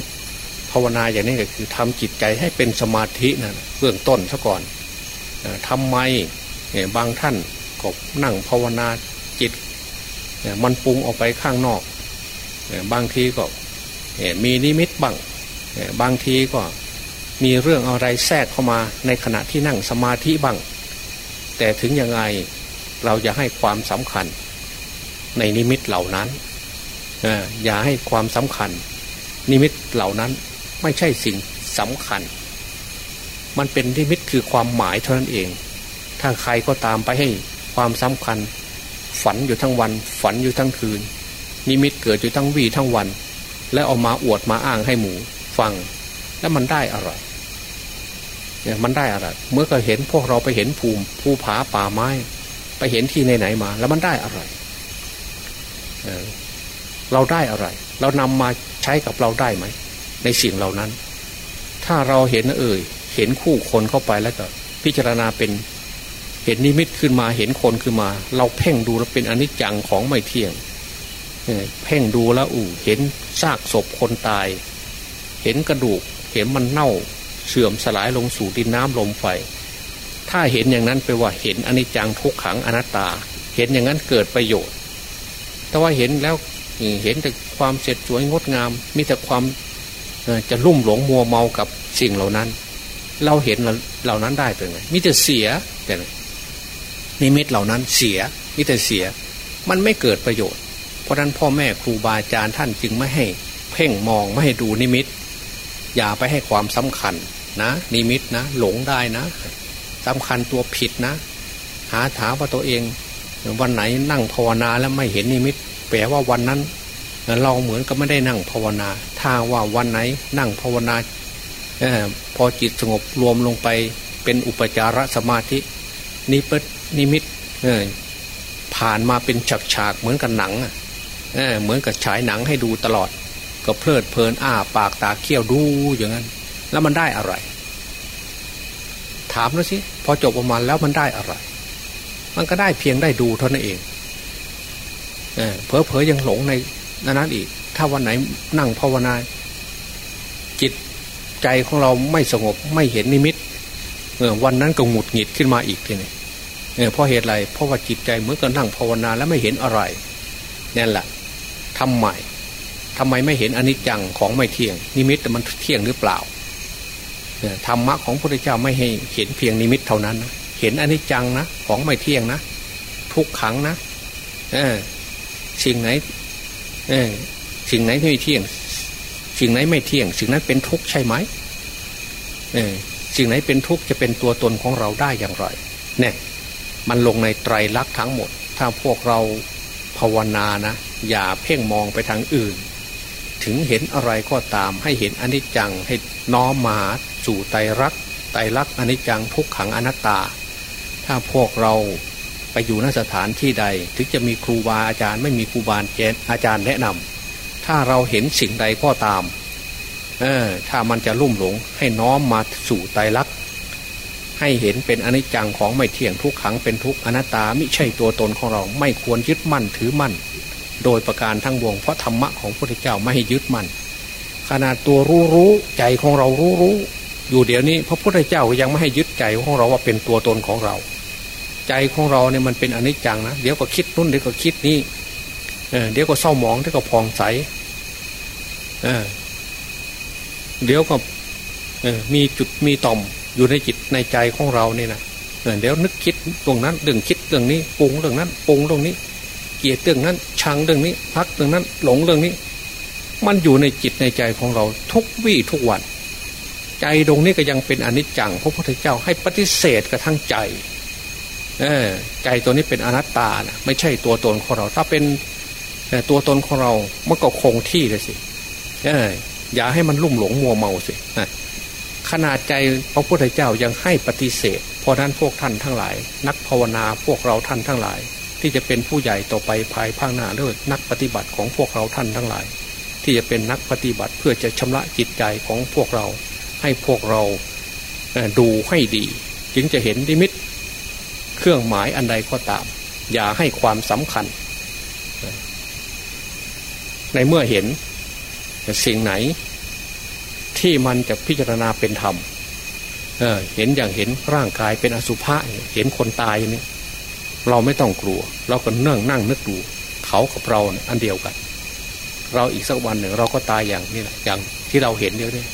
ภาวนาอย่างนี้ก็คือทำจิตใจให้เป็นสมาธินะเบื้องต้นซะก่อน ทำไมบางท่านก็นั่งภาวนาจิต มันปรุงออกไปข้างนอก บางทีก็มีนิมิตบ้างบางทีก็มีเรื่องอะไรแทรกเข้ามาในขณะที่นั่งสมาธิบ้าง แต่ถึงยังไงเราจะให้ความสำคัญในนิมิตเหล่านั้นอย่าให้ความสำคัญ นิมิตเหล่านั้นไม่ใช่สิ่งสำคัญ มันเป็นนิมิตคือความหมายเท่านั้นเอง ถ้าใครก็ตามไปให้ความสำคัญ ฝันอยู่ทั้งวัน ฝันอยู่ทั้งคืน นิมิตเกิดอยู่ทั้งวีทั้งวัน แล้วเอามาอวดมาอ้างให้หมูฟัง แล้วมันได้อะไรเนี่ยมันได้อะไรเมื่อก็เห็นพวกเราไปเห็นภูมิภูผาป่าไม้ ไปเห็นที่ไหนๆมา แล้วมันได้อะไรเเราได้อะไร เรานำมาใช้กับเราได้ไหม ในสิ่งเหล่านั้น ถ้าเราเห็นเอ่ย เห็นคู่คนเข้าไปแล้วก็ พิจารณาเป็นเห็นนิมิตขึ้นมาเห็นคนขึ้นมา เราเพ่งดูแล้วเป็นอนิจจังของไม่เที่ยงเพ่งดูแล้วอู่เห็นซากศพคนตาย เห็นกระดูก เห็นมันเน่าเสื่อมสลายลงสู่ดินน้ำลมไฟ ถ้าเห็นอย่างนั้นไปว่าเห็นอนิจจังทุกขังอนัตตา เห็นอย่างนั้นเกิดประโยชน์ แต่ว่าเห็นแล้วเห็นแต่ความเสร็จสวยงดงาม มีแต่ความจะลุ่มหลงมัวเมากับสิ่งเหล่านั้น เราเห็นเหล่านั้นได้เป็นไงมิจะเสียแต่นิมิตเหล่านั้นเสียมิแต่เสีย มันไม่เกิดประโยชน์ เพราะนั้นพ่อแม่ครูบาอาจารย์ท่านจึงไม่ให้ เพ่งมองไม่ให้ดูนิมิต อย่าไปให้ความสำคัญนะ นิมิตนะ หลงได้นะสำคัญตัวผิดนะ หาถามว่าตัวเอง วันไหนนั่งภาวนาแล้วไม่เห็นนิมิต แปลว่าวันนั้นเราเหมือนกับไม่ได้นั่งภาวนา ถ้าว่าวันไหนนั่งภาวนา พอจิตสงบรวมลงไปเป็นอุปจารสมาธินิพนิมิตผ่านมาเป็นฉากๆเหมือนกับหนังเเหมือนกับฉายหนังให้ดูตลอด ก็เพลิดเพลินอ้าปากตาเขี้ยวดูอย่างนั้น แล้วมันได้อะไร ถามแล้วสิพอจบประมาณแล้วมันได้อะไร มันก็ได้เพียงได้ดูเท่านั้นเองเเพอเพอยังหลงในนั้นอีก ถ้าวันไหนนั่งภาวนาจิต ใจของเราไม่สงบไม่เห็นนิมิตวันนั้นก็หงุดหงิดขึ้นมาอีกทีนี้เพราะเหตุอะไรเพราะว่าจิตใจเหมื่อกับนั่งภาวนาแล้วไม่เห็นอะไรนั่นแหละทำใหม่ทำไมไม่เห็นอนิจจังของไม่เที่ยง นิมิตมันเที่ยงหรือเปล่าธรรมะของพระพุทธเจ้าไม่ให้เห็นเพียงนิมิตเท่านั้นนะเห็นอนิจจังนะของไม่เที่ยงนะทุกขังนะเออสิ่งไหนเออสิ่งไหนที่ไม่เที่ยง สิ่งไหนไม่เที่ยง สิ่งนั้นเป็นทุกข์ใช่ไหมเออสิ่งไหนเป็นทุกข์จะเป็นตัวตนของเราได้อย่างไรเนี่ยมันลงในไตรลักษณ์ทั้งหมด ถ้าพวกเราภาวนานะ อย่าเพ่งมองไปทางอื่น ถึงเห็นอะไรก็ตามให้เห็นอนิจจังให้น้อมมาสู่ไตรลักษณ์ไตรลักษณ์อนิจจังทุกขังอนัตตา ถ้าพวกเราไปอยู่นสถานที่ใด ถึงจะมีครูบาอาจารย์ไม่มีครูบาอาจารย์แนะนำ ถ้าเราเห็นสิ่งใดก็ตาม เออ ถ้ามันจะลุ่มหลงให้น้อมมาสู่ไตรลักษณ์ให้เห็นเป็นอนิจจังของไม่เที่ยงทุกขังเป็นทุกอนัตตาไม่ใช่ตัวตนของเราไม่ควรยึดมั่นถือมั่น โดยประการทั้งวงเพราะธรรมะของพระพุทธเจ้าไม่ให้ยึดมั่นขนาดตัวรู้รู้ใจของเรารู้รู้อยู่เดี๋ยวนี้พระพุทธเจ้ายังไม่ให้ยึดใจของเราว่าเป็นตัวตนของเรา ใจของเราเนี่ยมันเป็นอนิจจังนะเดี๋ยวก็คิดนู่นเดี๋ยวก็คิดนี่เดี๋ยวก็เศร้าหมองเดี๋ยวก็พองใส เดี๋ยวก็มีจุดมีต่อมอยู่ในจิตในใจของเราเนี่ยนะเดี๋ยวนึกคิดตรงนั้นเรื่องคิดเรื่องนี้ปรุงเรื่องนั้นปรุงเรื่องนี้ เกลียดเรื่องนั้น ชังเรื่องนี้ พักเรื่องนั้น หลงเรื่องนี้ มันอยู่ในจิตในใจของเราทุกวี่ทุกวัน ใจตรงนี้ก็ยังเป็นอนิจจังพระพุทธเจ้าให้ปฏิเสธกระทั่งใจเออใจตัวนี้เป็นอนัตตานะไม่ใช่ตัวตนของเรา ถ้าเป็นตัวตนของเรามันก็คงที่เลยสิ เอออย่าให้มันลุ่มหลงมัวเมาสิขนาดใจพระพุทธเจ้ายังให้ปฏิเสธ เพราะนั้นพวกท่านทั้งหลาย นักภาวนาพวกเราท่านทั้งหลาย ที่จะเป็นผู้ใหญ่ต่อไปภายภาคหน้าเลิศนักปฏิบัติของพวกเราท่านทั้งหลาย ที่จะเป็นนักปฏิบัติเพื่อจะชำระจิตใจของพวกเรา ให้พวกเราดูให้ดี จึงจะเห็นดิมิต เครื่องหมายอันใดก็ตาม อย่าให้ความสำคัญ ในเมื่อเห็น สิ่งไหนที่มันจะพิจารณาเป็นธรรมเเห็นอย่างเห็นร่างกายเป็นอสุภะเห็นคนตายนี่เราไม่ต้องกลัว เราก็นั่งนั่งนึกดู เขากับเราอันเดียวกัน เราอีกสักวันหนึ่งเราก็ตายอย่างนี้แหละอย่างที่เราเห็นเดียวนี้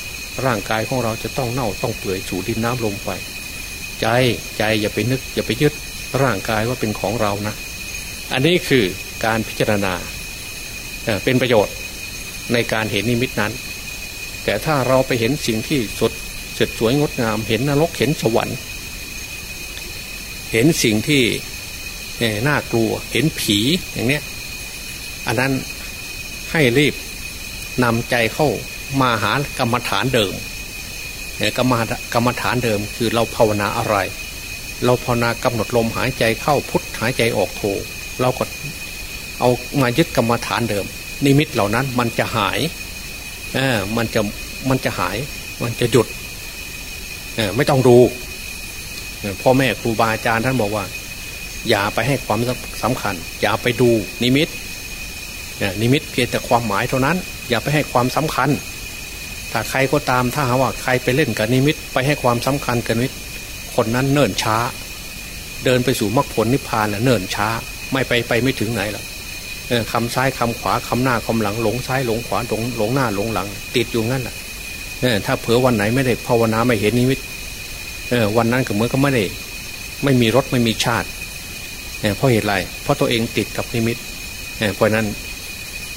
ร่างกายของเราจะต้องเน่าต้องเปื่อยสู่ดินน้ำลมไป ใจใจอย่าไปนึก อย่าไปยึดร่างกายว่าเป็นของเรานะ อันนี้คือการพิจารณาเป็นประโยชน์ ในการเห็นนิมิตนั้น แต่ถ้าเราไปเห็นสิ่งที่สดเสร็จสวยงดงาม เห็นนรกเห็นสวรรค์ เห็นสิ่งที่น่ากลัว เห็นผีอย่างเนี้ยอันนั้นให้รีบนำใจเข้ามาหากรรมฐานเดิมกรรมกรรมฐานเดิมคือเราภาวนาอะไร เราภาวนากำหนดลมหายใจเข้าพุทหายใจออกโทเราก็เอามายึดกรรมฐานเดิม นิมิตเหล่านั้นมันจะหายเออมันจะมันจะหาย มันจะหยุดเออไม่ต้องดูพ่อแม่ครูบาอาจารย์ท่านบอกว่า อย่าไปให้ความสำคัญ อย่าไปดูนิมิตนิมิตเพียงแต่ความหมายเท่านั้น อย่าไปให้ความสำคัญ ถ้าใครก็ตามถ้าหาว่าใครไปเล่นกับนิมิต ไปให้ความสำคัญกับนิมิต คนนั้นเนิ่นช้า เดินไปสู่มรรคผลนิพพานแหละเนิ่นช้า ไม่ไปไปไม่ถึงไหนหรอก คำซ้ายคำขวาคำหน้าคำหลังหลงซ้ายหลงขวาหลงหลงหน้าหลงหลัง ติดอยู่งั้นแหละถ้าเผื่อวันไหนไม่ได้ภาวนาไม่เห็นนิมิตวันนั้นก็เหมือนก็ไม่ได้ ไม่มีรถไม่มีชาติเพราะเหตุไรเพราะตัวเองติดกับนิมิตเพราะนั้น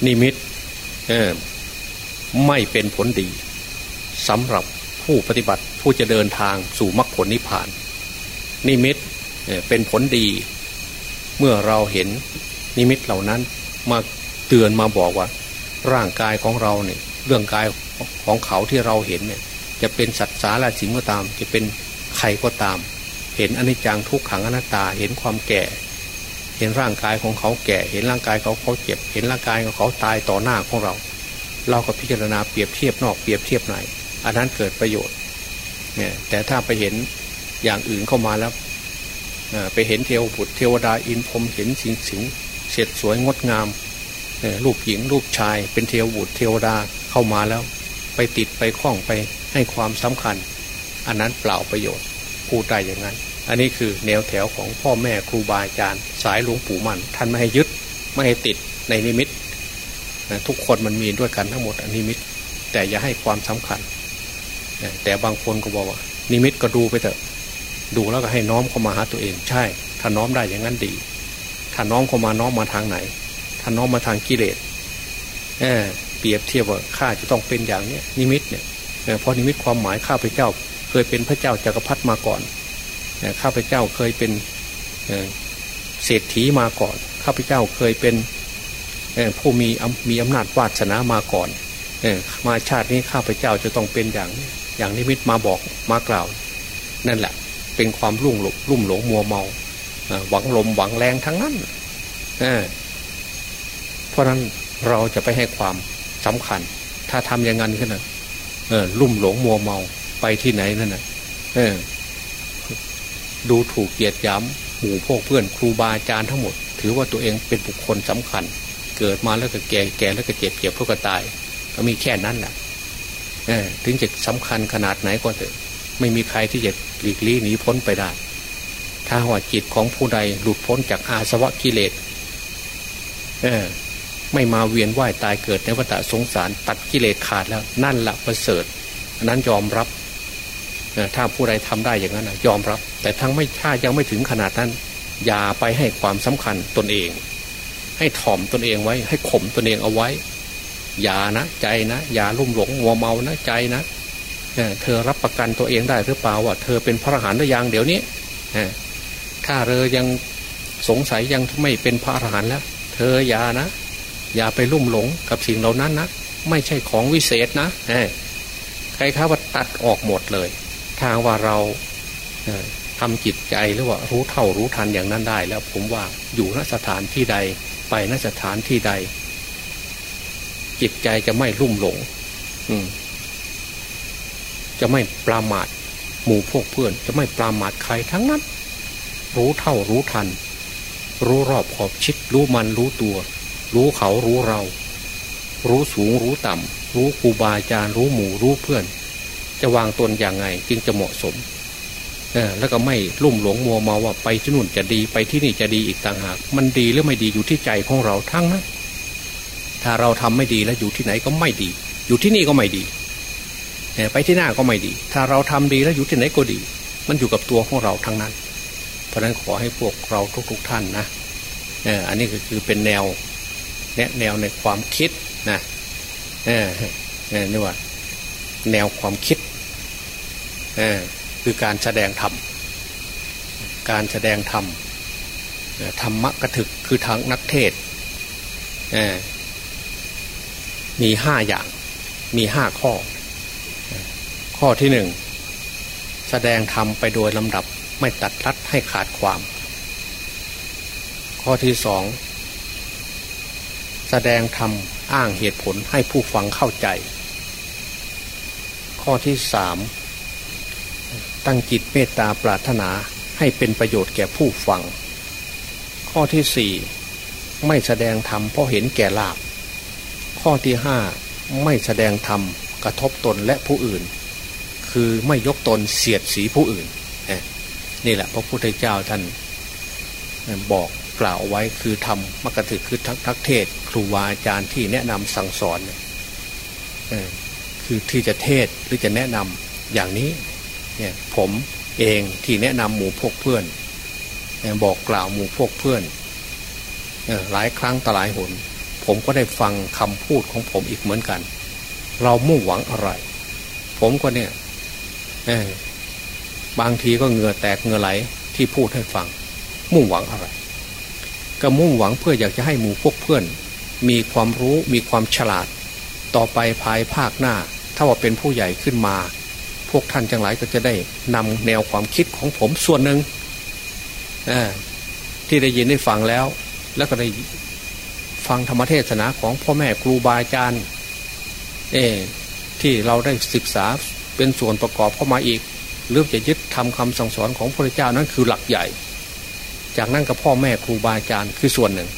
นิมิตไม่เป็นผลดีสำหรับผู้ปฏิบัติผู้จะเดินทางสู่มรรคผลนิพพาน นิมิตเป็นผลดี เมื่อเราเห็นนิมิตเหล่านั้น มาเตือนมาบอกว่า ร่างกายของเราเนี่ยเรื่องกายของเขาที่เราเห็นเนี่ย จะเป็นสัตว์สาราสิงก็ตาม จะเป็นใครก็ตาม เห็นอนิจจังทุกขังอนัตตาเห็นความแก่ เห็นร่างกายของเขาแก่ เห็นร่างกายเขาเขาเจ็บ เห็นร่างกายของเขาตายต่อหน้าของเรา เราก็พิจารณาเปรียบเทียบนอกเปรียบเทียบในอันนั้นเกิดประโยชน์เนี่ยแต่ถ้าไปเห็นอย่างอื่นเข้ามาแล้วไปเห็นเทวบุตรเทวดาอินพรมเห็นสิ่งสิ่ง เสร็จสวยงดงามรูปหญิงรูปชายเป็นเทวบุตรเทวดาเข้ามาแล้ว ไปติดไปคล้องไปให้ความสำคัญ อันนั้นเปล่าประโยชน์พูดได้อย่างนั้น อันนี้คือแนวแถวของพ่อแม่ครูบาอาจารย์ สายหลวงปู่มันท่านไม่ให้ยึดไม่ให้ติดในนิมิตทุกคนมันมีด้วยกันทั้งหมดอนิมิต แต่อย่าให้ความสำคัญ แต่บางคนก็บอกว่า นิมิตก็ดูไปเถอะ ดูแล้วก็ให้น้อมเข้ามาหาตัวเอง ใช่ ถ้าน้อมได้อย่างนั้นดี ถ้าน้อมเข้ามาน้อมมาทางไหน ถ้าน้อมมาทางกิเลสเออเปรียบเทียบว่าข้าจะต้องเป็นอย่างเนี้ยนิมิตเนี่ยเพราะนิมิตความหมายข้าพเจ้า เคยเป็นพระเจ้าจักรพรรดิมาก่อนข้าพเจ้าเคยเป็นเศรษฐีมาก่อน ข้าพเจ้าเคยเป็นผู้มีมีอำนาจวาสนามาก่อนมาชาตินี้ข้าพเจ้าจะต้องเป็นอย่างอย่างนิมิตมาบอกมากล่าว นั่นแหละเป็นความรุ่งหลงรุ่มหลงมัวเมา หวังลมหวังแรงทั้งนั้นเพราะนั้นเราจะไปให้ความสำคัญ ถ้าทำอย่างนั้นขึ้นนะรุ่มหลงมัวเมาไปที่ไหนนั่นนะดูถูกเกียดย้ำหมู่พวกเพื่อนครูบาอาจารย์ทั้งหมด ถือว่าตัวเองเป็นบุคคลสำคัญ เกิดมาแล้วก็แก่แก่แล้วก็เจ็บเจ็บเพื่อก็ตาย ก็มีแค่นั้นแหละถึงจะสำคัญขนาดไหนก็เถอะ ไม่มีใครที่จะหลีกลี่หนีพ้นไปได้ ถ้าว่าจิตของผู้ใดหลุดพ้นจากอาสวะกิเลสเออไม่มาเวียนว่ายตายเกิดในวัฏสงสารตัดกิเลสขาดแล้ว นั่นละประเสริฐนั้นยอมรับถ้าผู้ใดทำได้อย่างนั้นยอมรับ แต่ทั้งไม่ถ้ายังไม่ถึงขนาดนั้น อย่าไปให้ความสำคัญตนเอง ให้ถ่อมตนเองไว้ ให้ข่มตนเองเอาไว้ อย่านะใจนะอย่าลุ่มหลงมัวเมานะใจนะเธอรับประกันตัวเองได้หรือเปล่าว่า เธอเป็นพระอรหันต์หรือยังเดี๋ยวนี้ ถ้าเธอยังสงสัยยังไม่เป็นพระอรหันต์แล้ว เธออย่านะ อย่าไปลุ่มหลงกับสิ่งเหล่านั้นนะไม่ใช่ของวิเศษนะใครข้าว่าตัดออกหมดเลย ทางว่าเราทำจิตใจหรือว่ารู้เท่ารู้ทันอย่างนั้นได้ แล้วผมว่าอยู่ณสถานที่ใด ไปณสถานที่ใด จิตใจจะไม่รุ่มหลง อืม จะไม่ปรามาทหมู่พวกเพื่อน จะไม่ปรามาทใครทั้งนั้น รู้เท่ารู้ทัน รู้รอบขอบชิด รู้มันรู้ตัว รู้เขารู้เรา รู้สูงรู้ต่ำ รู้ครูบาอาจารย์รู้หมู่รู้เพื่อน จะวางตนอย่างไงจึงจะเหมาะสมเออแล้วก็ไม่ลุ่มหลงมัวเมาว่าไปที่นู่นจะดีไปที่นี่จะดีอีกต่างหาก มันดีหรือไม่ดีอยู่ที่ใจของเราทั้งนั้นถ้าเราทำไม่ดีแล้วอยู่ที่ไหนก็ไม่ดี อยู่ที่นี่ก็ไม่ดีไปที่หน้าก็ไม่ดี ถ้าเราทำดีแล้วอยู่ที่ไหนก็ดี มันอยู่กับตัวของเราทั้งนั้น ราะฉะนั้นขอให้พวกเราทุก ๆท่านนะเอออันนี้ก็คือเป็นแนวแนแนวในความคิดนะเออเออนี่ว่าแนวความคิดเออคือการแสดงธรรมการแสดงธรรมธรรมะกระถึกคือทางนักเทศมีห้าอย่างมีห้าข้อ ข้อที่หนึ่งแสดงธรรมไปโดยลำดับ ไม่ตัดรัดให้ขาดความ ข้อที่สองแสดงธรรมอ้างเหตุผลให้ผู้ฟังเข้าใจ ข้อที่สามตั้งจิตเมตตาปรารถนาให้เป็นประโยชน์แก่ผู้ฟัง ข้อที่สี่ไม่แสดงธรรมเพราะเห็นแก่ลาบ ข้อที่ห้าไม่แสดงธรรมกระทบตนและผู้อื่น คือไม่ยกตนเสียดสีผู้อื่น นี่แหละพระพุทธเจ้าท่านบอกกล่าวไว้คือทำมกถึกคือทักทักเทศ ครูวาอาจารย์ที่แนะนำสั่งสอนคือที่จะเทศหรือจะแนะนำอย่างนี้เนี่ยผมเองที่แนะนำหมู่พวกเพื่อน บอกกล่าวหมู่พวกเพื่อนหลายครั้งต่อหลายหน ผมก็ได้ฟังคำพูดของผมอีกเหมือนกัน เรามุ่งหวังอะไร ผมก็เนี่ย บางทีก็เหงื่อแตกเหงื่อไหลที่พูดให้ฟัง มุ่งหวังอะไร ก็มุ่งหวังเพื่ออยากจะให้หมู่พวกเพื่อน มีความรู้มีความฉลาด ต่อไปภายภาคหน้า ถ้าว่าเป็นผู้ใหญ่ขึ้นมา พวกท่านจังหลายก็จะได้นำแนวความคิดของผมส่วนหนึ่งที่ได้ยินได้ฟังแล้ว แล้วก็ได้ฟังธรรมเทศนาของพ่อแม่ครูบาอาจารย์เอที่เราได้ศึกษาเป็นส่วนประกอบเข้ามาอีก หรือจะยึดทำคำสั่งสอนของพระเจ้านั้นคือหลักใหญ่ จากนั้นกับพ่อแม่ครูบาอาจารย์คือส่วนหนึ่ง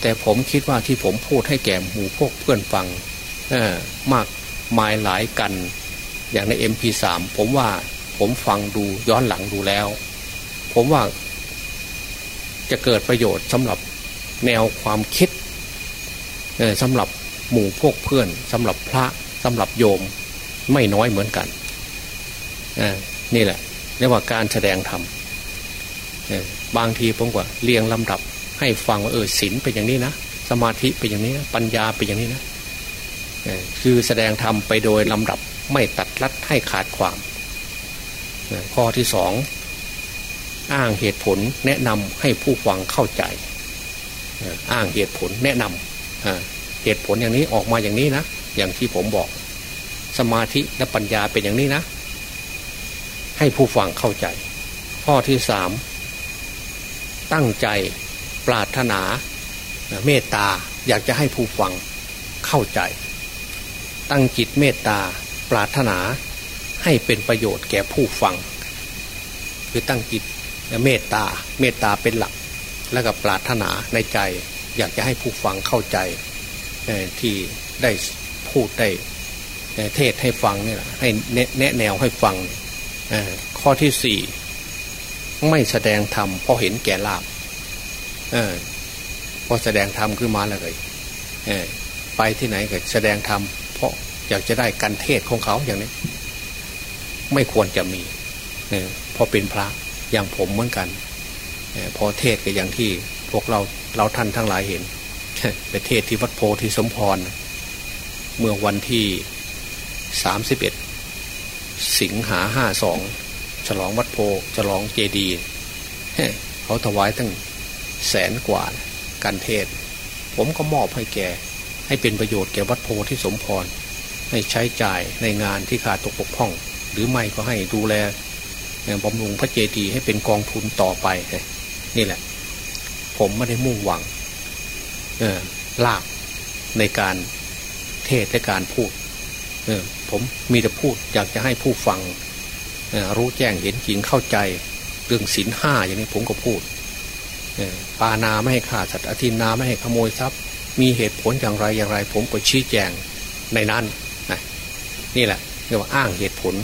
แต่ผมคิดว่าที่ผมพูดให้แก่หมู่พวกเพื่อนฟังมากมายหลายกัน อย่างใน MP3 ผมว่าผมฟังดูย้อนหลังดูแล้ว ผมว่าจะเกิดประโยชน์สำหรับแนวความคิดสำหรับหมู่พวกเพื่อนสำหรับพระสำหรับโยมไม่น้อยเหมือนกัน นี่แหละเรียกว่าการแสดงธรรมบางทีผมก็เรียงลำดับ ให้ฟังว่าเออศีลเป็นอย่างนี้นะสมาธิเป็นอย่างนี้นะปัญญาเป็นอย่างนี้นะคือแสดงธรรมไปโดยลำดับไม่ตัดลัดให้ขาดความข้อที่สองอ้างเหตุผลแนะนำให้ผู้ฟังเข้าใจ อ้างเหตุผลแนะนำเหตุผลอย่างนี้ออกมาอย่างนี้นะอย่างที่ผมบอก สมาธิและปัญญาเป็นอย่างนี้นะ ให้ผู้ฟังเข้าใจ ข้อที่สามตั้งใจปรารถนาเมตตาอยากจะให้ผู้ฟังเข้าใจ ตั้งจิตเมตตาปรารถนาให้เป็นประโยชน์แก่ผู้ฟัง คือตั้งจิตเมตตาเมตตาเป็นหลัก แล้วก็ปรารถนาในใจ อยากจะให้ผู้ฟังเข้าใจที่ได้พูดได้เทศให้ฟังนี่แหละให้แนะแนวให้ฟัง ข้อที่สี่ไม่แสดงธรรมเพราะเห็นแก่ลาบเออพอแสดงธรรมขึ้นมาแล้วเลยไปที่ไหนก็แสดงธรรมเพราะอยากจะได้กันเทศของเขาอย่างนี้ ไม่ควรจะมีเพราะเป็นพระอย่างผมเหมือนกันอพอเทศก็อย่างที่พวกเราเราท่านทั้งหลายเห็นไปเทศที่วัดโพธิสมพร เมื่อวันที่สามสิบเอ็ด สิงหาห้าสองฉลองวัดโพฉลองเจดีเขาถวายตั้งแสนกว่ากันเทศ ผมก็มอบให้แก ให้เป็นประโยชน์แก่วัดโพที่สมพร ให้ใช้จ่ายในงานที่ขาดตกปกพ่อง หรือไม่ก็ให้ดูแลบำรุงพระเจดีย์ให้เป็นกองทุนต่อไป นี่แหละ ผมไม่ได้มุ่งหวังลาบในการเทศและการพูด ผมมีแต่พูดอยากจะให้ผู้ฟังรู้แจ้งเห็นจริงเข้าใจเรื่องศีลห้าอย่างนี้ผมก็พูดปานาไม่ให้ฆ่าสัตว์อธินาไม่ให้ขโมยทรัพย์ มีเหตุผลอย่างไรอย่างไร ผมก็ชี้แจงในนั้นนี่แหละเรียกว่าอ้างเหตุผล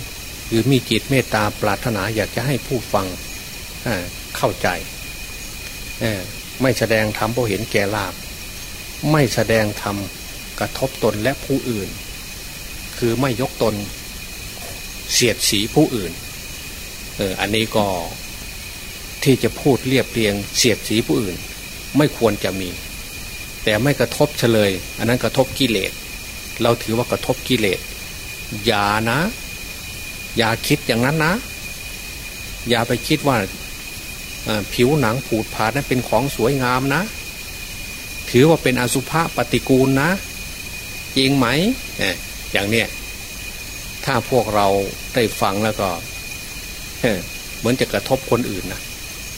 คือมีจิตเมตตาปรารถนาอยากจะให้ผู้ฟังเข้าใจไม่แสดงธรรมเพราะเห็นแก่ลาบไม่แสดงธรรมกระทบตนและผู้อื่น คือไม่ยกตนเสียดสีผู้อื่นเอออันนี้ก็ที่จะพูดเรียบเรียงเสียดสีผู้อื่น ไม่ควรจะมี แต่ไม่กระทบเฉลย อันนั้นกระทบกิเลส เราถือว่ากระทบกิเลสอย่านะ อย่าคิดอย่างนั้นนะ อย่าไปคิดว่าผิวหนังผูดผาดนั้นเป็นของสวยงามนะ ถือว่าเป็นอสุภะปฏิกูลนะจริงไหม อย่างเนี้ยถ้าพวกเราได้ฟังแล้วก็เหมือนจะกระทบคนอื่นนะ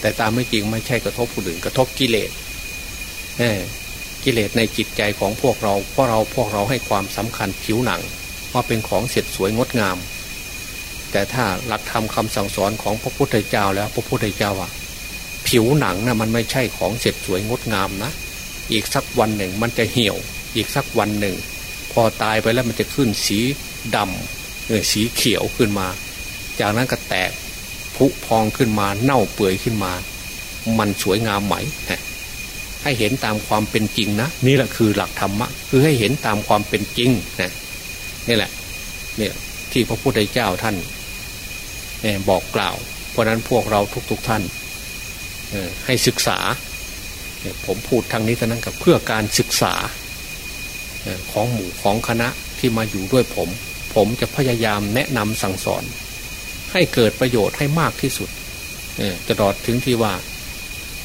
แต่ตามไม่จริงไม่ใช่กระทบคนอื่น กระทบกิเลสกิเลสในจิตใจของพวกเราเพราะเราพวกเราให้ความสำคัญผิวหนัง ว่าเป็นของเสร็จสวยงดงาม แต่ถ้าหลักธรรมคาสั่งสอนของพระพุทธเจ้าแล้วพระพุทธเจ้าว่าผิวหนังนะ่ะมันไม่ใช่ของเสร็จสวยงดงามนะอีกสักวันหนึ่งมันจะเหี่ยว อีกสักวันหนึ่ง พอตายไปแล้วมันจะขึ้นสีดำเออสีเขียวขึ้นมา จากนั้นก็แตกผุพองขึ้นมา เน่าเปื่อยขึ้นมา มันสวยงามไหมให้เห็นตามความเป็นจริงนะนี่แหละคือหลักธรรมะคือให้เห็นตามความเป็นจริงนะนี่แหละเนี่ยที่พระพุทธเจ้าท่านบอกกล่าว เพราะนั้นพวกเราทุกๆทท่านให้ศึกษาผมพูดทางนี้เท่านั้นกับเพื่อการศึกษา ของหมู่ของคณะที่มาอยู่ด้วยผม ผมจะพยายามแนะนำสั่งสอน ให้เกิดประโยชน์ให้มากที่สุดจะดอดถึงที่ว่า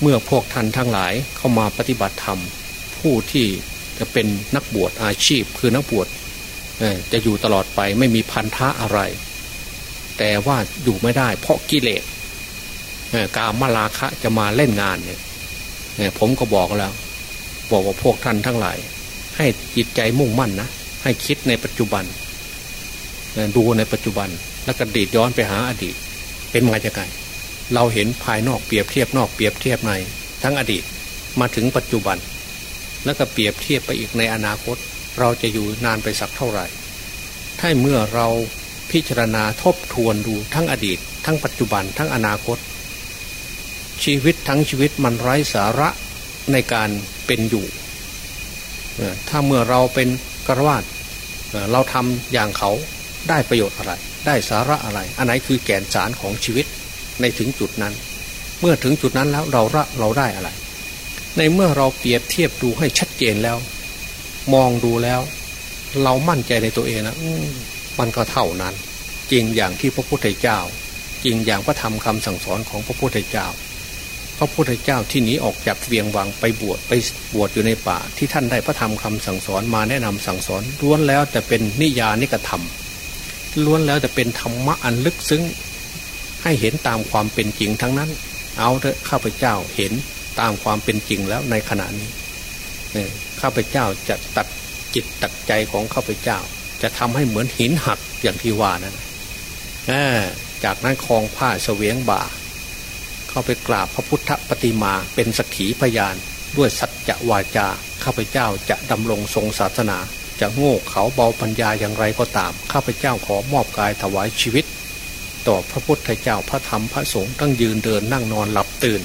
เมื่อพวกท่านทั้งหลายเข้ามาปฏิบัติธรรม ผู้ที่จะเป็นนักบวชอาชีพคือนักบวชจะอยู่ตลอดไปไม่มีพันธะอะไร แต่ว่าอยู่ไม่ได้ เพราะกิเลสกามาลาคะจะมาเล่นงานเนี่ยผมก็บอกแล้ว บอกว่าพวกท่านทั้งหลาย ให้จิตใจมุ่งมั่นนะให้คิดในปัจจุบัน ดูในปัจจุบันแล้วก็ดีดย้อนไปหาอดีต เป็นมาจากไงเราเห็นภายนอกเปรียบเทียบนอกเปรียบเทียบใน ทั้งอดีตมาถึงปัจจุบัน แล้วก็เปรียบเทียบไปอีกในอนาคต เราจะอยู่นานไปสักเท่าไหร่ ถ้าเมื่อเราพิจารณาทบทวนดูทั้งอดีต ทั้งปัจจุบันทั้งอนาคต ชีวิตทั้งชีวิตมันไร้สาระในการเป็นอยู่ ถ้าเมื่อเราเป็นกระวาดเราทำอย่างเขาได้ประโยชน์อะไร ได้สาระอะไร อันไหนคือแก่นสารของชีวิตในถึงจุดนั้น เมื่อถึงจุดนั้นแล้วเราละเราได้อะไร ในเมื่อเราเปรียบเทียบดูให้ชัดเจนแล้ว มองดูแล้ว เรามั่นใจในตัวเองนะมันก็เท่านั้น จริงอย่างที่พระพุทธเจ้า จริงอย่างพระธรรมคำสั่งสอนของพระพุทธเจ้า ระพุทธเจ้าที่หนีออกจากเวียงวังไปบวชไปบวชอยู่ในป่า ที่ท่านได้พระธรรมคำสั่งสอนมาแนะนำสั่งสอนล้วนแล้วแต่เป็นนิยานิกธรรมล้วนแล้วแต่เป็นธรรมะอันลึกซึ้งให้เห็นตามความเป็นจริงทั้งนั้น เอาเถอะข้าพเจ้าเห็นตามความเป็นจริงแล้วในขณะนี้ข้าพเจ้าจะตัดจิตตัดใจของข้าพเจ้า จะทำให้เหมือนหินหักอย่างที่ว่านั้นจากนั้นคลองผ้าเสวียงบ่า เข้าไปกราบพระพุทธปฏิมาเป็นสักขีพยาน ด้วยสัจจะวาจาข้าพเจ้าจะดำรงทรงศาสนา จะโง่เขาเบาปัญญาอย่างไรก็ตาม ข้าพเจ้าขอมอบกายถวายชีวิต ต่อพระพุทธเจ้าพระธรรมพระสงฆ์ตั้งยืนเดินนั่งนอนหลับตื่น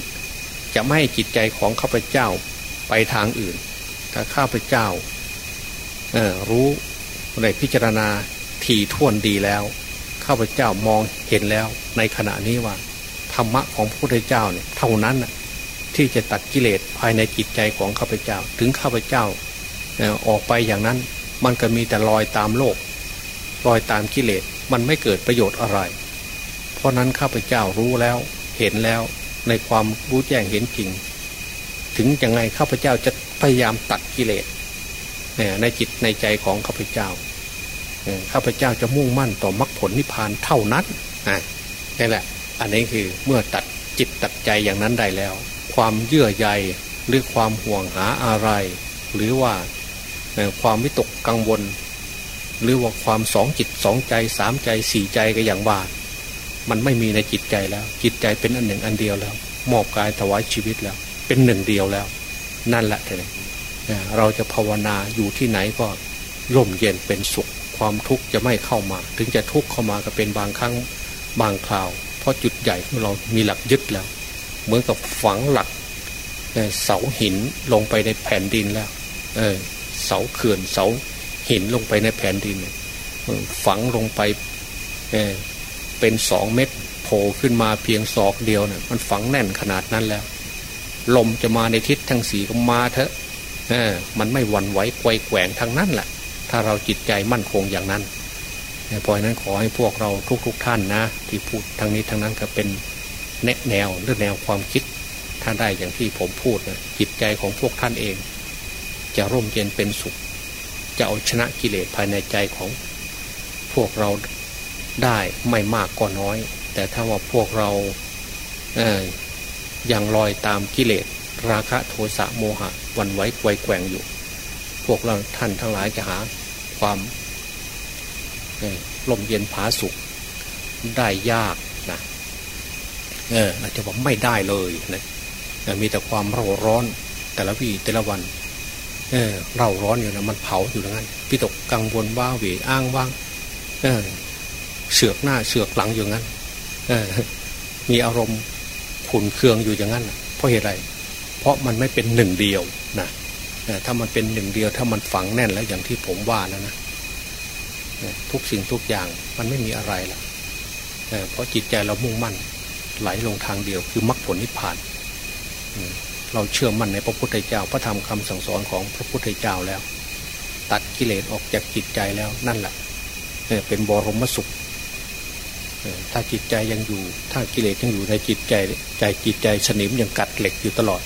จะไม่ให้จิตใจของข้าพเจ้าไปทางอื่น ถ้าข้าพเจ้ารู้ได้พิจารณาถี่ท่วนดีแล้ว ข้าพเจ้ามองเห็นแล้วในขณะนี้ว่า ธรรมะของพระพุทธเจ้าเนี่ยเท่านั้นที่จะตัดกิเลสภายในจิตใจของข้าพเจ้า ถึงข้าพเจ้าออกไปอย่างนั้นมันก็มีแต่ลอยตามโลกลอยตามกิเลสมันไม่เกิดประโยชน์อะไร เพราะนั้นข้าพเจ้ารู้แล้วเห็นแล้วในความรู้แจ้งเห็นจริง ถึงยังไงข้าพเจ้าจะพยายามตัดกิเลสในจิตในใจของข้าพเจ้าข้าพเจ้าจะมุ่งมั่นต่อมรรคผลนิพพานเท่านั้นนี่แหละ อันนี้คือเมื่อตัดจิตตัดใจอย่างนั้นได้แล้ว ความเยื่อใยหรือความห่วงหาอะไร หรือว่าความวิตกกังวล หรือว่าความสองจิตสองใจสามใจสี่ใจก็อย่างว่ามันไม่มีในจิตใจแล้ว จิตใจเป็นอันหนึ่งอันเดียวแล้ว มอบกายถวายชีวิตแล้ว เป็นหนึ่งเดียวแล้ว นั่นแหละท่านเราจะภาวนาอยู่ที่ไหนก็ร่มเย็นเป็นสุข ความทุกข์จะไม่เข้ามา ถึงจะทุกข์เข้ามาก็เป็นบางครั้งบางคราว ราะจุดใหญ่ของเรามีหลักยึดแล้ว เหมือนกับฝังหลักเสาหินลงไปในแผ่นดินแล้วเเสาเขื่อนเสาหินลงไปในแผ่นดิน ฝังลงไปเป็นสองเม็ดโผล่ขึ้นมาเพียงศอกเดียวเนี่ยมันฝังแน่นขนาดนั้นแล้ว ลมจะมาในทิศทั้งสีก็มาเถอะเออมันไม่หวั่นไหวไกวแกว่งทางนั้นแหละถ้าเราจิตใจมั่นคงอย่างนั้น เพราะนั้นขอให้พวกเราทุกๆทท่านนะ ที่พูดทางนี้ทางนั้นก็เป็นแนแนวหรือแนวความคิดท่านได้อย่างที่ผมพูดนะจิตใจของพวกท่านเอง จะร่มเย็นเป็นสุข จะเอาชนะกิเลสภายในใจของพวกเราได้ไม่มากก็น้อย แต่ถ้าว่าพวกเราเออยังลอยตามกิเลส ราคะโทสะโมหะวันไว้ไกวแกว่งอยู่ พวกเราท่านทั้งหลายจะหาความ ลมเย็นผาสุขได้ยากนะเอออาจจะบอกไม่ได้เลยนะมีแต่ความเร่าร้อนแต่ละวีแต่ละวัน เออเร่าร้อนอยู่นะมันเผาอยู่อย่างนั้นพิตกกังวลบ้าหวอ้างว่างเออเสือกหน้าเสือกหลังอยู่งั้น เอามีอารมณ์ขุนเคืองอยู่อย่างนั้นเพราะเหตุไร เพราะมันไม่เป็นหนึ่งเดียวนะถ้ามันเป็นหนึ่งเดียว ถ้ามันฝังแน่นแล้วอย่างที่ผมว่าแล้วนะ ทุกสิ่งทุกอย่างมันไม่มีอะไรละเพราะจิตใจเรามุ่งมั่นไหลลงทางเดียวคือมรรคผลนิพพานเราเชื่อมั่นในพระพุทธเจ้าพระธรรมคำสั่งสอนของพระพุทธเจ้าแล้ว ตัดกิเลสออกจากจิตใจแล้วนั่นแหละเป็นบรมสุข ถ้าจิตใจยังอยู่ ถ้ากิเลสยังอยู่ในจิตใจใจจิตใจสนิมยังกัดเหล็กอยู่ตลอด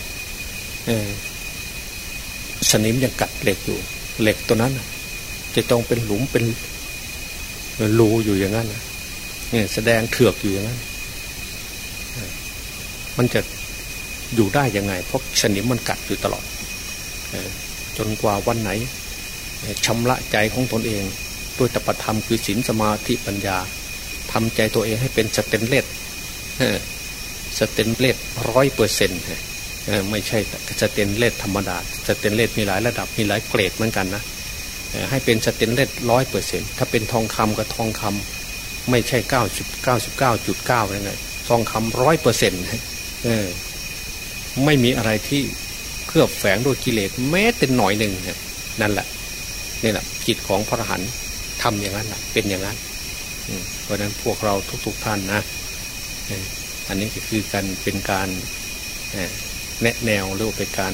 สนิมยังกัดเหล็กอยู่ เหล็กตัวนั้น จะต้องเป็นหลุมเป็น รูอยู่อย่างนั้นเนี่ยแสดงเถือกอยู่อย่างนั้น มันจะอยู่ได้ยังไง เพราะสนิมมันกัดอยู่ตลอดจนกว่าวันไหนชำระใจของตนเองด้วยตปธรรมคือศีลสมาธิปัญญาทำใจตัวเองให้เป็นสเตนเลสสเตนเลสร้อยเปอร์เซ็นต์ไม่ใช่สเตนเลสธรรมดาสเตนเลสมีหลายระดับมีหลายเกรดเหมือนกันนะ ให้เป็นสเตนเลสร้อยเปอร์เซ็นต์ถ้าเป็นทองคำกับทองคำไม่ใช่เก้าสิบเก้าสิบเก้าจุดเก้าอะไรเงี้ยทองคำร้อยเปอร์เซ็นต์ไม่มีอะไรที่เคลือบแฝงด้วยกิเลสแม้แต่หน่อยหนึ่งเนั่นแหละนี่แหละจิตของพระอรหันต์ทำอย่างนั้นแหละเป็นอย่างนั้นเพราะนั้นพวกเราทุก ๆท่านนะอันนี้ก็คือการเป็นการแนะแนวหรือเป็นการ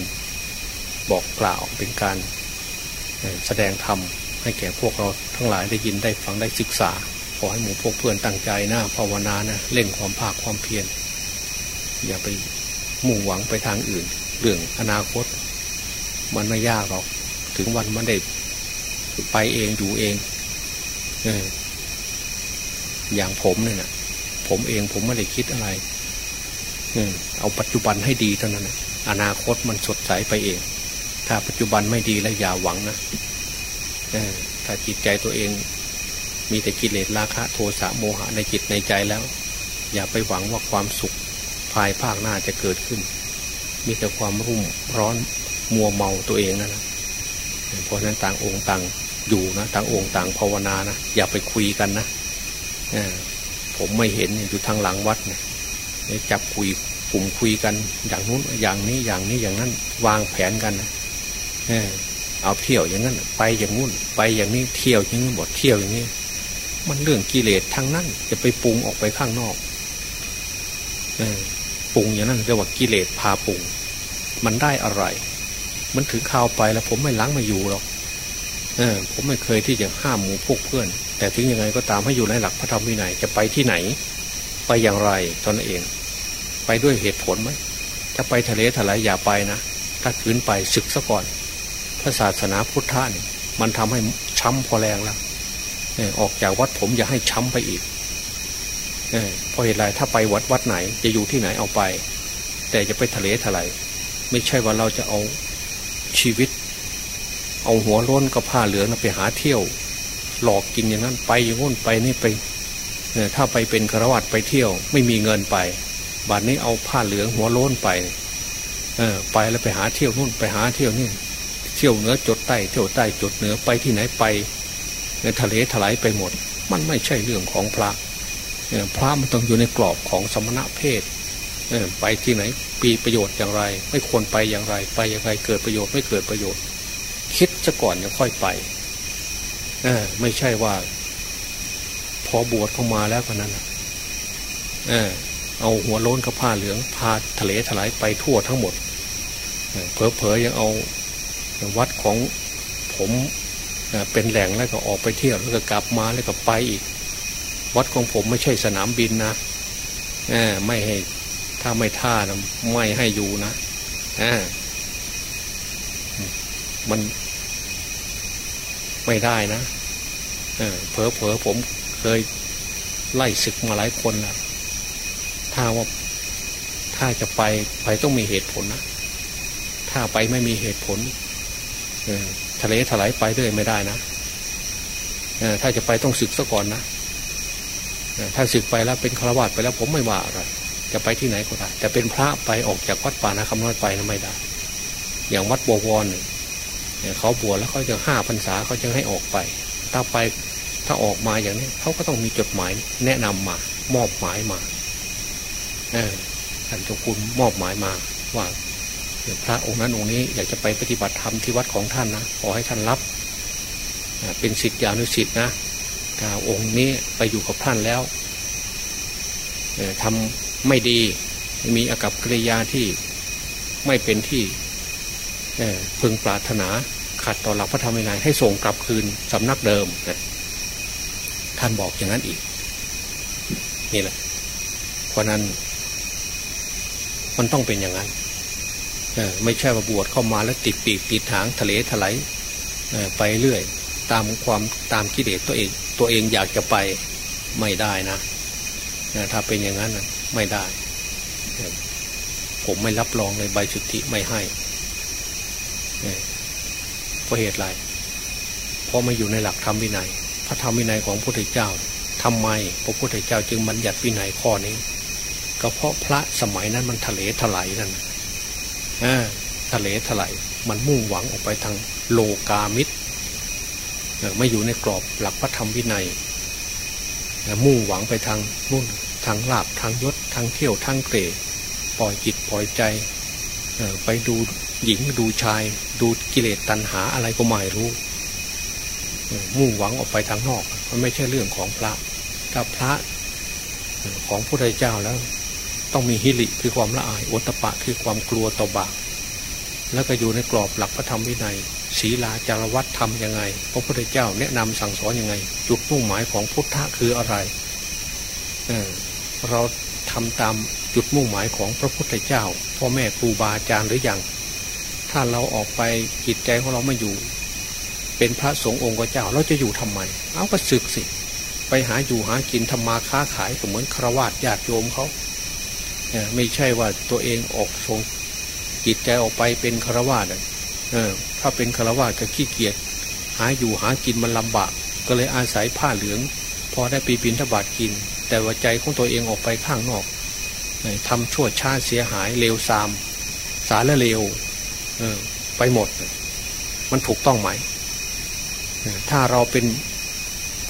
บอกกล่าวเป็นการ แสดงธรรมให้แก่พวกเราทั้งหลายได้ยินได้ฟังได้ศึกษา ขอให้หมู่พวกเพื่อนตั้งใจนะภาวนานะเล่นความภาคความเพียรอย่าไปมุ่งหวังไปทางอื่น เรื่องอนาคต มันไม่ยากหรอก ถึงวันมันได้ไปเองอยู่เองเอออย่างผมเนี่ยนะผมเองผมไม่ได้คิดอะไรเออเอาปัจจุบันให้ดีเท่านั้นนะอนาคตมันสดใสไปเอง ถ้าปัจจุบันไม่ดีแล้วอย่าหวังนะถ้าจิตใจตัวเอง มีแต่กิเลสราคะ โทสะโมหะในจิตในใจแล้ว อย่าไปหวังว่าความสุขภายภาคหน้าจะเกิดขึ้น มีแต่ความรุ่มร้อนมัวเมาตัวเองนั่นะเพราะนั้นต่างองค์ต่างอยู่นะต่างองค์ต่างภาวนานะอย่าไปคุยกันนะผมไม่เห็นอยู่ทางหลังวัดเนี่ยจับคุยกลุ่มคุยกันอย่างนู้นอย่างนี้อย่างนี้อย่างนั้น วางแผนกันนะ เอาเที่ยวอย่างนั้นไปอย่างนู้นไปอย่างนี้เที่ยวอย่างนี้หมดเที่ยวอย่างนี้ มันเรื่องกิเลสทางนั้น จะไปปรุงออกไปข้างนอกปรุงอย่างนั้นเรียกว่ากิเลสพาปรุง มันได้อะไร มันถือข้าวไปแล้ว ผมไม่ล้างมาอยู่หรอกเออผมไม่เคยที่จะห้ามหมูพวกเพื่อน แต่ถึงยังไงก็ตามให้อยู่ในหลักพระธรรมวินัยจะไปที่ไหน ไปอย่างไรตอนเอง ไปด้วยเหตุผลไหมจะไปทะเลทลายอย่าไปนะถ้าขืนไปศึกซะก่อน ระศาสนาพุทธะนี่มันทำให้ช้ำพอแรงแล้วออกจากวัดผมอย่าให้ช้ำไปอีกเพราะเหตุไรถ้าไปวัดวัดไหน จะอยู่ที่ไหนเอาไป แต่จะไปทะเลทลายไม่ใช่ว่าเราจะเอาชีวิต เอาหัวล้นกับผ้าเหลืองไปหาเที่ยว หลอกกินอย่างนั้น ไปอย่างง้นไปนี่ไปถ้าไปเป็นกระวัดไปเที่ยว ไม่มีเงินไปบัดนี้เอาผ้าเหลืองหัวโล้นไป เออ ไปแล้วไปหาเที่ยวนู่นไปหาเที่ยวนี่ เที่ยวเหนือจดใต้เที่ยวใต้จดเหนือไปที่ไหนไปในทะเลถลายไปหมด มันไม่ใช่เรื่องของพระพระมันต้องอยู่ในกรอบของสมณะเพศไปที่ไหนปีประโยชน์อย่างไร ไม่ควรไปอย่างไร ไปอย่างไรเกิดประโยชน์ไม่เกิดประโยชน์ คิดซะก่อนจะค่อยไปไม่ใช่ว่า พอบวชเข้ามาแล้วคนนั้นเออเอาหัวโล้นกับผ้าเหลืองพาทะเลถลายไปทั่วทั้งหมดเพอๆยังเอา วัดของผมเป็นแหล่งแล้วก็ออกไปเที่ยวแล้วก็กลับมาแล้วก็ไปอีก วัดของผมไม่ใช่สนามบินนะไม่ให้ถ้าไม่ท่านะไม่ให้อยู่นะมันไม่ได้นะเผลอเผลอผมเคยไล่ศึกมาหลายคนแล้วถ้าว่าถ้าจะไปไปต้องมีเหตุผลนะ ถ้าไปไม่มีเหตุผล ทะเลถลายไปด้วยไม่ได้นะถ้าจะไปต้องศึกซะก่อนนะถ้าศึกไปแล้วเป็นฆราวาสไปแล้วผมไม่ว่าอะไรจะไปที่ไหนก็ได้แต่เป็นพระไปออกจากวัดป่านาคำน้อยไปนะไม่ได้ อย่างวัดบวรเนี่ยเขาบวชแล้วเขาจะห้าพรรษาเขาจะให้ออกไป ถ้าไปถ้าออกมาอย่างนี้เขาก็ต้องมีจดหมายแนะนำมามอบหมายมา เออท่านเจ้าคุณมอบหมายมาว่า พระองค์นั้นองค์นี้อยากจะไปปฏิบัติธรรมที่วัดของท่านนะขอให้ท่านรับเป็นสิทธิอนุสิทธินะถ้าองค์นี้ไปอยู่กับท่านแล้วทำไม่ดีมีอากับกิริยาที่ไม่เป็นที่พึงปรารถนาขัดต่อหลักพระธรรมวินัยให้ส่งกลับคืนสำนักเดิมท่านบอกอย่างนั้นอีก นี่แหละเพราะนั้นมันต้องเป็นอย่างนั้น ไม่ใช่ว่าบวชเข้ามาแล้วติดปีกติดหางทะเลถลายไปเรื่อย ตามความตามกิเลสตัวเอง ตัวเองอยากจะไปไม่ได้นะถ้าเป็นอย่างนั้นไม่ได้ ผมไม่รับรองเลยใบสุทธิไม่ให้เพราะเหตุไรเพราะไม่อยู่ในหลักธรรมวินัย พระธรรมวินัยของพระพุทธเจ้าทำไมพระพุทธเจ้าจึงบัญญัติวินัยข้อนี้ก็เพราะพระสมัยนั้นมันทะเลถลายนั่น ทะเลถลายมันมุ่งหวังออกไปทางโลกามิตรไม่อยู่ในกรอบหลักพระธรรมวินัยมุ่งหวังไปทางมุ่นทางลาบทางยศทางเที่ยวทางเกรปล่อยจิตปล่อยใจไปดูหญิงดูชาย ดูกิเลสตัณหาอะไรก็ไม่รู้ มุ่งหวังออกไปทางนอก มันไม่ใช่เรื่องของพระถ้าพระของพระเจ้าแล้ว ต้องมีฮิริคือความละอายอตปะคือความกลัวต่อบาปแล้วก็อยู่ในกรอบหลักพระธรรมวินัยศีลาจารวัตทำยังไง พระพุทธเจ้าแนะนำสั่งสอนยังไง จุดมุ่งหมายของพุทธะคืออะไรเเราทำตามจุดมุ่งหมายของพระพุทธเจ้าพ่อแม่ครูบาอาจารย์หรือยังถ้าเราออกไปจิตใจของเราไม่อยู่ เป็นพระสงฆ์องค์เจ้าเราจะอยู่ทำไม เอาก็ศึกสิ ไปหาอยู่หากินทำมาค้าขายก็เหมือนครวาสญาติโยมเขา ไม่ใช่ว่าตัวเองออกทรงจิตใจออกไปเป็นครวาสถ้าเป็นคารวะก็ขี้เกียจหาอยู่หากินมันลำบาก ก็เลยอาศัยผ้าเหลือง พอได้ปีปินทบาทกิน แต่ว่าใจของตัวเองออกไปข้างนอกทำชั่วชาเสียหายเลวซาม สารเลวไปหมด มันถูกต้องไหม ถ้าเราเป็น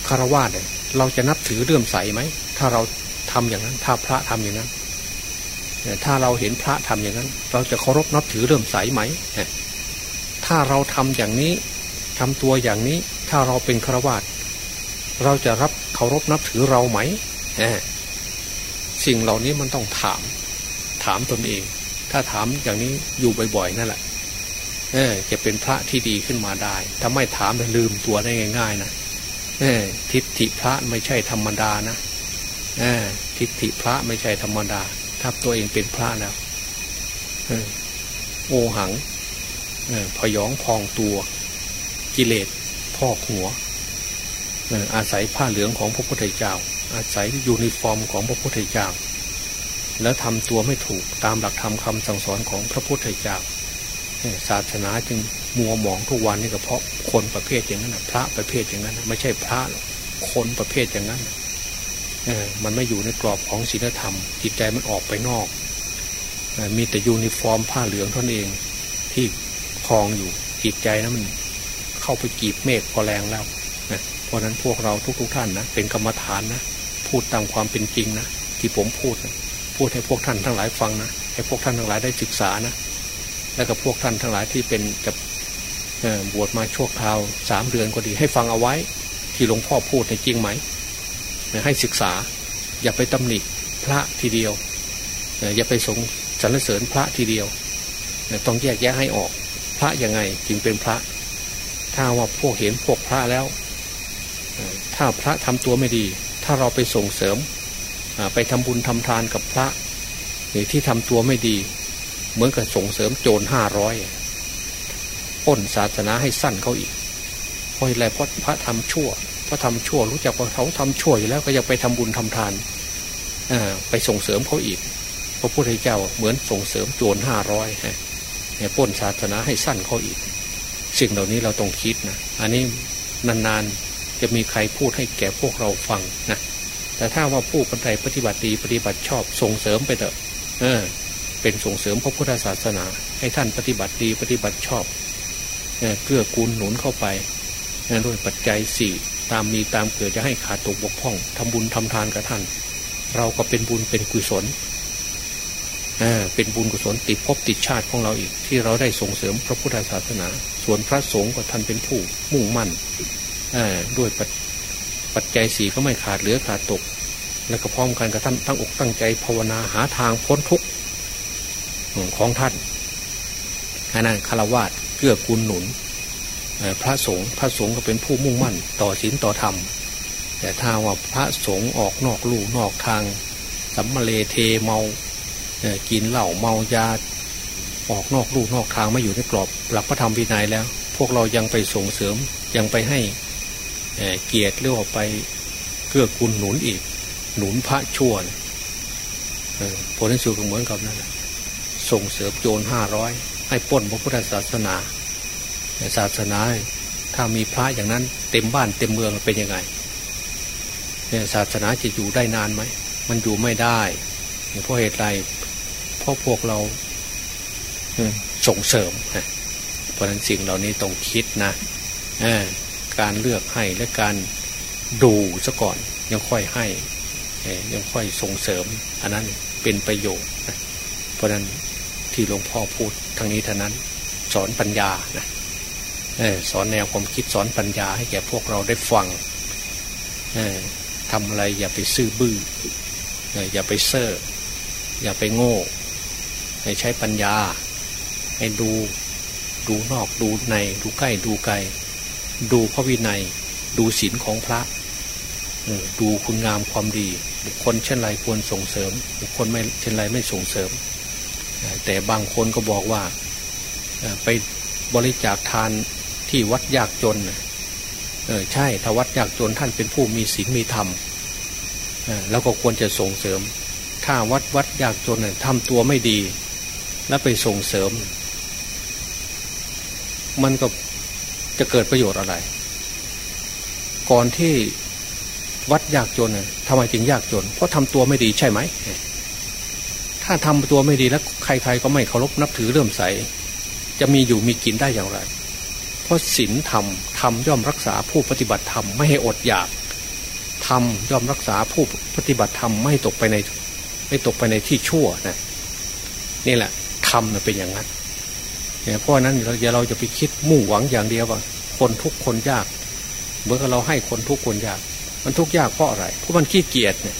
คารวะเนี่ยเราจะนับถือเรื่มใสไหม ถ้าเราทำอย่างนั้น ถ้าพระทำอย่างนั้น ถ้าเราเห็นพระทำอย่างนั้น เราจะเคารพนับถือเรื่มใสไหม ถ้าเราทำอย่างนี้ทำตัวอย่างนี้ ถ้าเราเป็นฆราวาสเราจะรับเคารพนับถือเราไหม สิ่งเหล่านี้มันต้องถาม ถามตนเอง ถ้าถามอย่างนี้อยู่บ่อยๆนั่นแหละเออจะเป็นพระที่ดีขึ้นมาได้ ถ้าไม่ถามจะลืมตัวได้ง่าย ๆ นะเออทิฏฐิพระไม่ใช่ธรรมดานะเออทิฏฐิพระไม่ใช่ธรรมดา ถ้าตัวเองเป็นพระแล้วโอหังพยองพองตัว กิเลสพอกหัวอาศัยผ้าเหลืองของพระพุทธเจ้า อาศัยยูนิฟอร์มของพระพุทธเจ้า แล้วทำตัวไม่ถูกตามหลักธรรมคำสั่งสอนของพระพุทธเจ้าศาสนาจึงมัวหมองทุกวันนี่ก็เพราะคนประเภทอย่างนั้นพระประเภทอย่างนั้น ไม่ใช่พระหรอกคนประเภทอย่างนั้น มันไม่อยู่ในกรอบของศีลธรรม จิตใจมันออกไปนอกมีแต่ยูนิฟอร์มผ้าเหลืองเท่านั้นเองที่คลองอยู่จิตใจนะมันเข้าไปกีบเมฆพอแรงแล้วนะเพราะนั้นพวกเราทุกๆทท่านนะเป็นกรรมฐานนะพูดตามความเป็นจริงนะที่ผมพูดนะพูดให้พวกท่านทั้งหลายฟังนะให้พวกท่านทั้งหลายได้ศึกษานะแล้วก็พวกท่านทั้งหลายที่เป็นจะบวชมาชั่วคราวสามเดือนก็ดีให้ฟังเอาไว้ ที่หลวงพ่อพูดในจริงไหม ให้ศึกษา อย่าไปตำหนิพระทีเดียว อย่าไปสงสรรเสริญพระทีเดียว ต้องแยกแยะให้ออกพระยังไงจึงเป็นพระ ถ้าว่าพวกเห็นพวกพระแล้ว ถ้าพระทำตัวไม่ดี ถ้าเราไปส่งเสริมไปทำบุญทำทานกับพระ หรือที่ทำตัวไม่ดี เหมือนกับส่งเสริมโจรห้าร้อยป้นศาสนาให้สั้นเขาอีกเพราะอะไรเพราะพระทำชั่ว พระทำชั่วรู้จักว่าเขาทำชั่วอยู่แล้วก็ยังไปทำบุญทำทานไปส่งเสริมเขาอีก พระพุทธเจ้าเหมือนส่งเสริมโจรห้าร้อยฮะป้นศาสนาให้สั้นเขาอีก สิ่งเหล่านี้เราต้องคิดนะอันนี้นานๆจะมีใครพูดให้แก่พวกเราฟังนะแต่ถ้าว่าผู้ปฏิบัติปฏิบัติดีปฏิบัติชอบส่งเสริมไปเถอะเออ เป็นส่งเสริมพระพุทธศาสนา ให้ท่านปฏิบัติดีปฏิบัติชอบเเกื้อกูลหนุนเข้าไปด้วยปัจจัยสี่ ตามมีตามเกิดจะให้ขาดตกบกพร่องทำบุญทำทานกับท่าน เราก็เป็นบุญเป็นกุศลเป็นบุญกุศลติดภพติดชาติของเราอีก ที่เราได้ส่งเสริมพระพุทธศาสนา ส่วนพระสงฆ์ก็ท่านเป็นผู้มุ่งมั่นด้วยปัจจัยสีก็ไม่ขาดเหลือขาดตก และก็พร้อมกันกับท่านตั้งอกตั้งใจภาวนาหาทางพ้นทุกข์ของท่านขณะคารวาสเกื้อกูลหนุน พระสงฆ์พระสงฆ์ก็เป็นผู้มุ่งมั่นต่อศีลต่อธรรม แต่ถ้าว่าพระสงฆ์ออกนอกลู่นอกทางสัมมาเลเทเมากินเหล้าเมายาออกนอกลู่นอกทางไม่อยู่ในกรอบหลักพระธรรมวินัยแล้ว พวกเรายังไปส่งเสริมยังไปให้เกียรติหรือว่าไปเกื้อกูลหนุนอีก หนุนพระชั่วผลที่สุดก็เหมือนกับนั่นส่งเสริมโจรห้าร้อยให้ป้นพระพุทธศาสนา ศาสนาถ้ามีพระอย่างนั้นเต็มบ้านเต็มเมืองเป็นยังไงเนี่ยศาสนาจะอยู่ได้นานไหมมันอยู่ไม่ได้เพราะเหตุไรเพราะพวกเราส่งเสริมเพราะนั้นสิ่งเหล่านี้ต้องคิดนะการเลือกให้และการดูซะก่อนยังค่อยให้ยังค่อยส่งเสริม อันนั้นเป็นประโยชน์เพราะนั้นที่หลวงพ่อพูดทางนี้เท่านั้นสอนปัญญานะ สอนแนวความคิดสอนปัญญาให้แก่พวกเราได้ฟังทำอะไรอย่าไปซื่อบื้ออย่าไปเซ่ออย่าไปโง่ ให้ใช้ปัญญา ให้ดูดูนอกดูในดูใกล้ดูไกล ดูพระวินัย ดูศีลของพระดูคุณงามความดี บุคคลเช่นไรควรส่งเสริม บุคคลไม่เช่นไรไม่ส่งเสริม แต่บางคนก็บอกว่าไปบริจาคทาน ที่วัดยากจนเออใช่ถ้าวัดยากจนท่านเป็นผู้มีศีลมีธรรมแล้วก็ควรจะส่งเสริม ถ้าวัดวัดยากจนทำตัวไม่ดี แล้วไปส่งเสริม มันก็จะเกิดประโยชน์อะไร ก่อนที่วัดยากจนทำไมจึงยากจน เพราะทำตัวไม่ดีใช่ไหม ถ้าทำตัวไม่ดีแล้วใครๆก็ไม่เคารพนับถือเรื่มใส จะมีอยู่มีกินได้อย่างไร เพราะศีลธรรมธรรมย่อมรักษาผู้ปฏิบัติธรรมไม่ให้อดอยากธรรมย่อมรักษาผู้ปฏิบัติธรรมไม่ตกไปในไม่ตกไปในที่ชั่วนะนี่แหละธรรมเป็นอย่างนั้นเพราะนั้นเราอย่าเราจะไปคิดมุ่งหวังอย่างเดียวว่า คนทุกคนยากเมื่อเราให้คนทุกคนยาก มันทุกยากเพราะอะไรเพราะมันขี้เกียจเนี่ย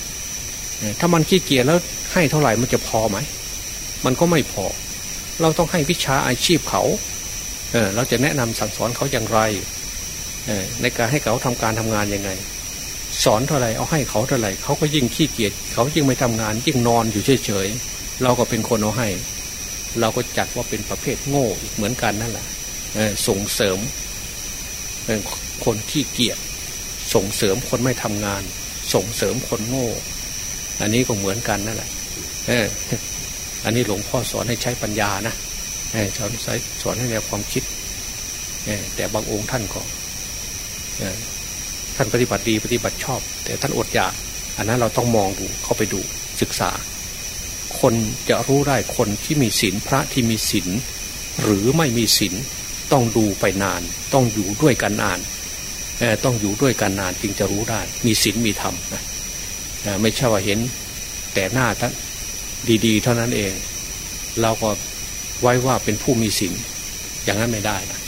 ถ้ามันขี้เกียจแล้วให้เท่าไหร่มันจะพอไหมมันก็ไม่พอ เราต้องให้วิชาอาชีพเขา เออเราจะแนะนำสั่งสอนเขาอย่างไรในการให้เขาทำการทำงานยังไง สอนเท่าไรเอาให้เขาเท่าไรเขาก็ยิ่งขี้เกียจเขายิ่งไม่ทำงาน ยิ่งนอนอยู่เฉยๆเราก็เป็นคนเอาให้ เราก็จัดว่าเป็นประเภทโง่อีกเหมือนกันนั่นแหละส่งเสริมคนขี้เกียจส่งเสริมคนไม่ทำงาน ส่งเสริมคนโง่ อันนี้ก็เหมือนกันนั่นแหละอันนี้หลวงพ่อสอนให้ใช้ปัญญานะ สอนสอนให้แนวความคิดแต่บางองค์ท่านก็ท่านปฏิบัติดีปฏิบัติชอบ แต่ท่านอดอยาก อันนั้นเราต้องมองดูเข้าไปดูศึกษา คนจะรู้ได้คนที่มีศีลพระที่มีศีลหรือไม่มีศีลต้องดูไปนาน ต้องอยู่ด้วยกันนานต้องอยู่ด้วยกันนานจึงจะรู้ได้ มีศีลมีธรรมนะไม่ใช่ว่าเห็นแต่หน้าท่านดี ๆ เท่านั้นเอง เราก็ ไว้ว่าเป็นผู้มีศีลอย่างนั้นไม่ได้นะ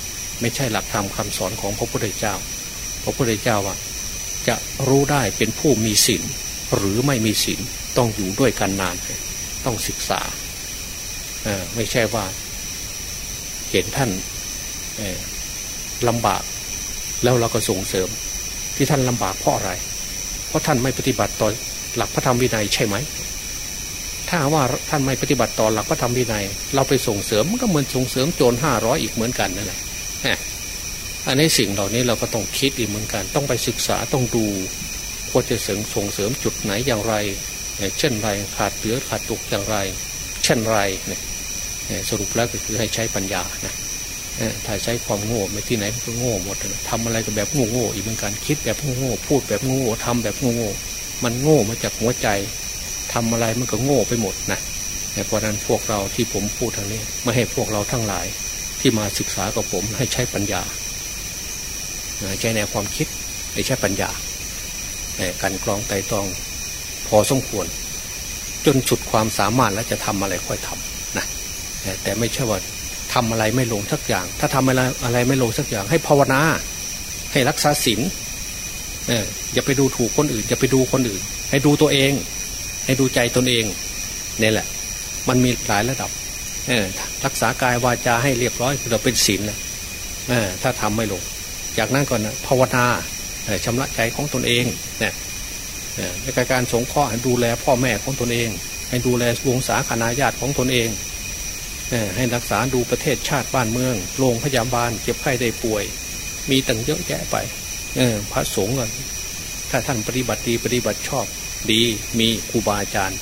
ไม่ใช่หลักธรรมคาสอนของพระพุทธเจ้า พระพุทธเจ้าว่า จะรู้ได้เป็นผู้มีศีลหรือไม่มีศีลต้องอยู่ด้วยกันนานต้องศึกษาไม่ใช่ว่า เห็นท่านลำบาก แล้วเราก็ส่งเสริม ที่ท่านลำบากเพราะอะไร เพราะท่านไม่ปฏิบัติต่อหลักพระธรรมวินัยใช่ไหม ถ้าว่าท่านไม่ปฏิบัติต่อหลักพระธรรมวินัย เราไปส่งเสริมมันก็เหมือนส่งเสริมโจรห้าร้อยอีกเหมือนกันนั่นแหละอันนี้สิ่งเหล่านี้เราก็ต้องคิดอีกเหมือนกัน ต้องไปศึกษาต้องดูควรจะเสริมส่งเสริมจุดไหนอย่างไร เช่นไรขาดเหลือขาดตกอย่างไร เช่นไรเนี่ยสรุปแล้วก็คือให้ใช้ปัญญานะถ้าใช้ความโง่ไม่ที่ไหนมันก็โง่หมดทำอะไรก็แบบโง่โง่อีกเหมือนกันคิดแบบโง่โง่พูดแบบโง่โง่ทำแบบโง่โง่มันโง่มาจากหัวใจ ทำอะไรมันก็โง่ไปหมดนะเพราะนั้นพวกเราที่ผมพูดทางนี้ไม่ให้พวกเราทั้งหลายที่มาศึกษากับผมให้ใช้ปัญญาใช้แนวความคิดใช้ปัญญาการกรองไตตองพอสมควร จนสุดความสามารถแล้วจะทำอะไรค่อยทำนะแต่ไม่ใช่ว่าทำอะไรไม่ลงสักอย่าง ถ้าทำอะไรอะไรไม่ลงสักอย่าง ให้ภาวนา ให้รักษาศีลอย่าไปดูถูกคนอื่นอย่าไปดูคนอื่น ให้ดูตัวเอง ให้ดูใจตนเองนี่แหละ มันมีหลายระดับรักษากายวาจาให้เรียบร้อยเราเป็นศีลนะถ้าทำไม่ลง จากนั้นก่อนนะภาวนาชำระใจของตนเองเนี่ยในการสงเคราะห์ดูแลพ่อแม่ของตนเอง ให้ดูแลวงศาคณาญาติของตนเองให้รักษาดูประเทศชาติบ้านเมืองโรงพยาบาลเจ็บไข้ได้ป่วย มีตั้งเยอะแยะไปพระสงฆ์ถ้าท่านปฏิบัติดีปฏิบัติชอบ ดีมีครูบาอาจารย์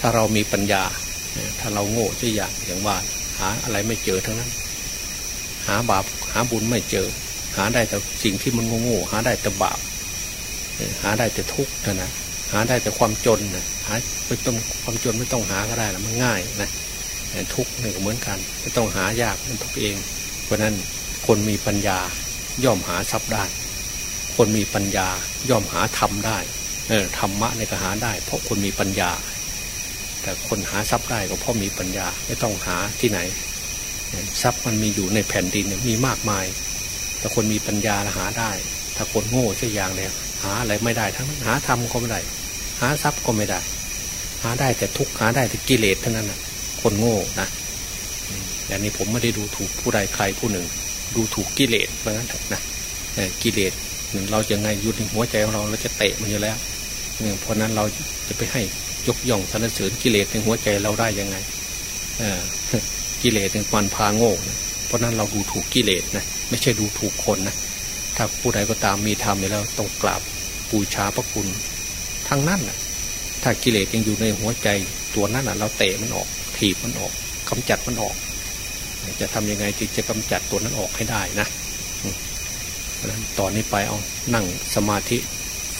ถ้าเรามีปัญญา ถ้าเราโง่จะอย่างอย่างว่าหาอะไรไม่เจอทั้งนั้น หาบาปหาบุญไม่เจอ หาได้แต่สิ่งที่มันโง่ๆหาได้แต่บาปหาได้แต่ทุกข์นะนะหาได้แต่ความจนนะหาไม่ต้องความจนไม่ต้องหาก็ได้ละมันง่ายนะทุกข์นี่ก็เหมือนกัน ไม่ต้องหายากมันทุกเอง เพราะนั้นคนมีปัญญาย่อมหาทรัพย์ได้ คนมีปัญญาย่อมหาธรรมได้ ธรรมะในก็หาได้ เพราะคนมีปัญญา แต่คนหาทรัพย์ได้ก็เพราะมีปัญญาไม่ต้องหาที่ไหน ทรัพย์มันมีอยู่ในแผ่นดินมีมากมาย แต่คนมีปัญญาหาได้ ถ้าคนโง่เช่นอย่างเนี่ยหาอะไรไม่ได้ทั้งหาธรรมก็ไม่ได้ หาทรัพย์ก็ไม่ได้ หาได้แต่ทุกหาได้แต่กิเลสเท่านั้นนะคนโง่นะอย่างนี้ผมไม่ได้ดูถูกผู้ใดใครผู้หนึ่ง ดูถูกกิเลสเพราะงั้นนะกิเลสเราจะไงยุดในหัวใจของเราเราจะเตะมันอยู่แล้ว เพราะนั้นเราจะไปให้ยกย่องสรรเสริญกิเลสในหัวใจเราได้ยังไงกิเลสเป็นมันพาโง่เพราะนั้นเราดูถูกกิเลสนะไม่ใช่ดูถูกคนนะถ้าผู้ใดก็ตามมีธรรมแล้วต้องกราบปูชาพระคุณทั้งนั้นนะถ้ากิเลสยังอยู่ในหัวใจตัวนั้นนะเราเตะมันออกถีบมันออกกำจัดมันออก จะทำยังไงจึงจะกำจัดตัวนั้นออกให้ได้นะเพราะนั้นตอนนี้ไปเอานั่งสมาธิ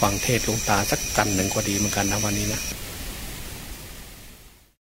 ฟังเทศหลวงตาสักกันหนึ่งก็ดีเหมือนกันนะวันนี้นะ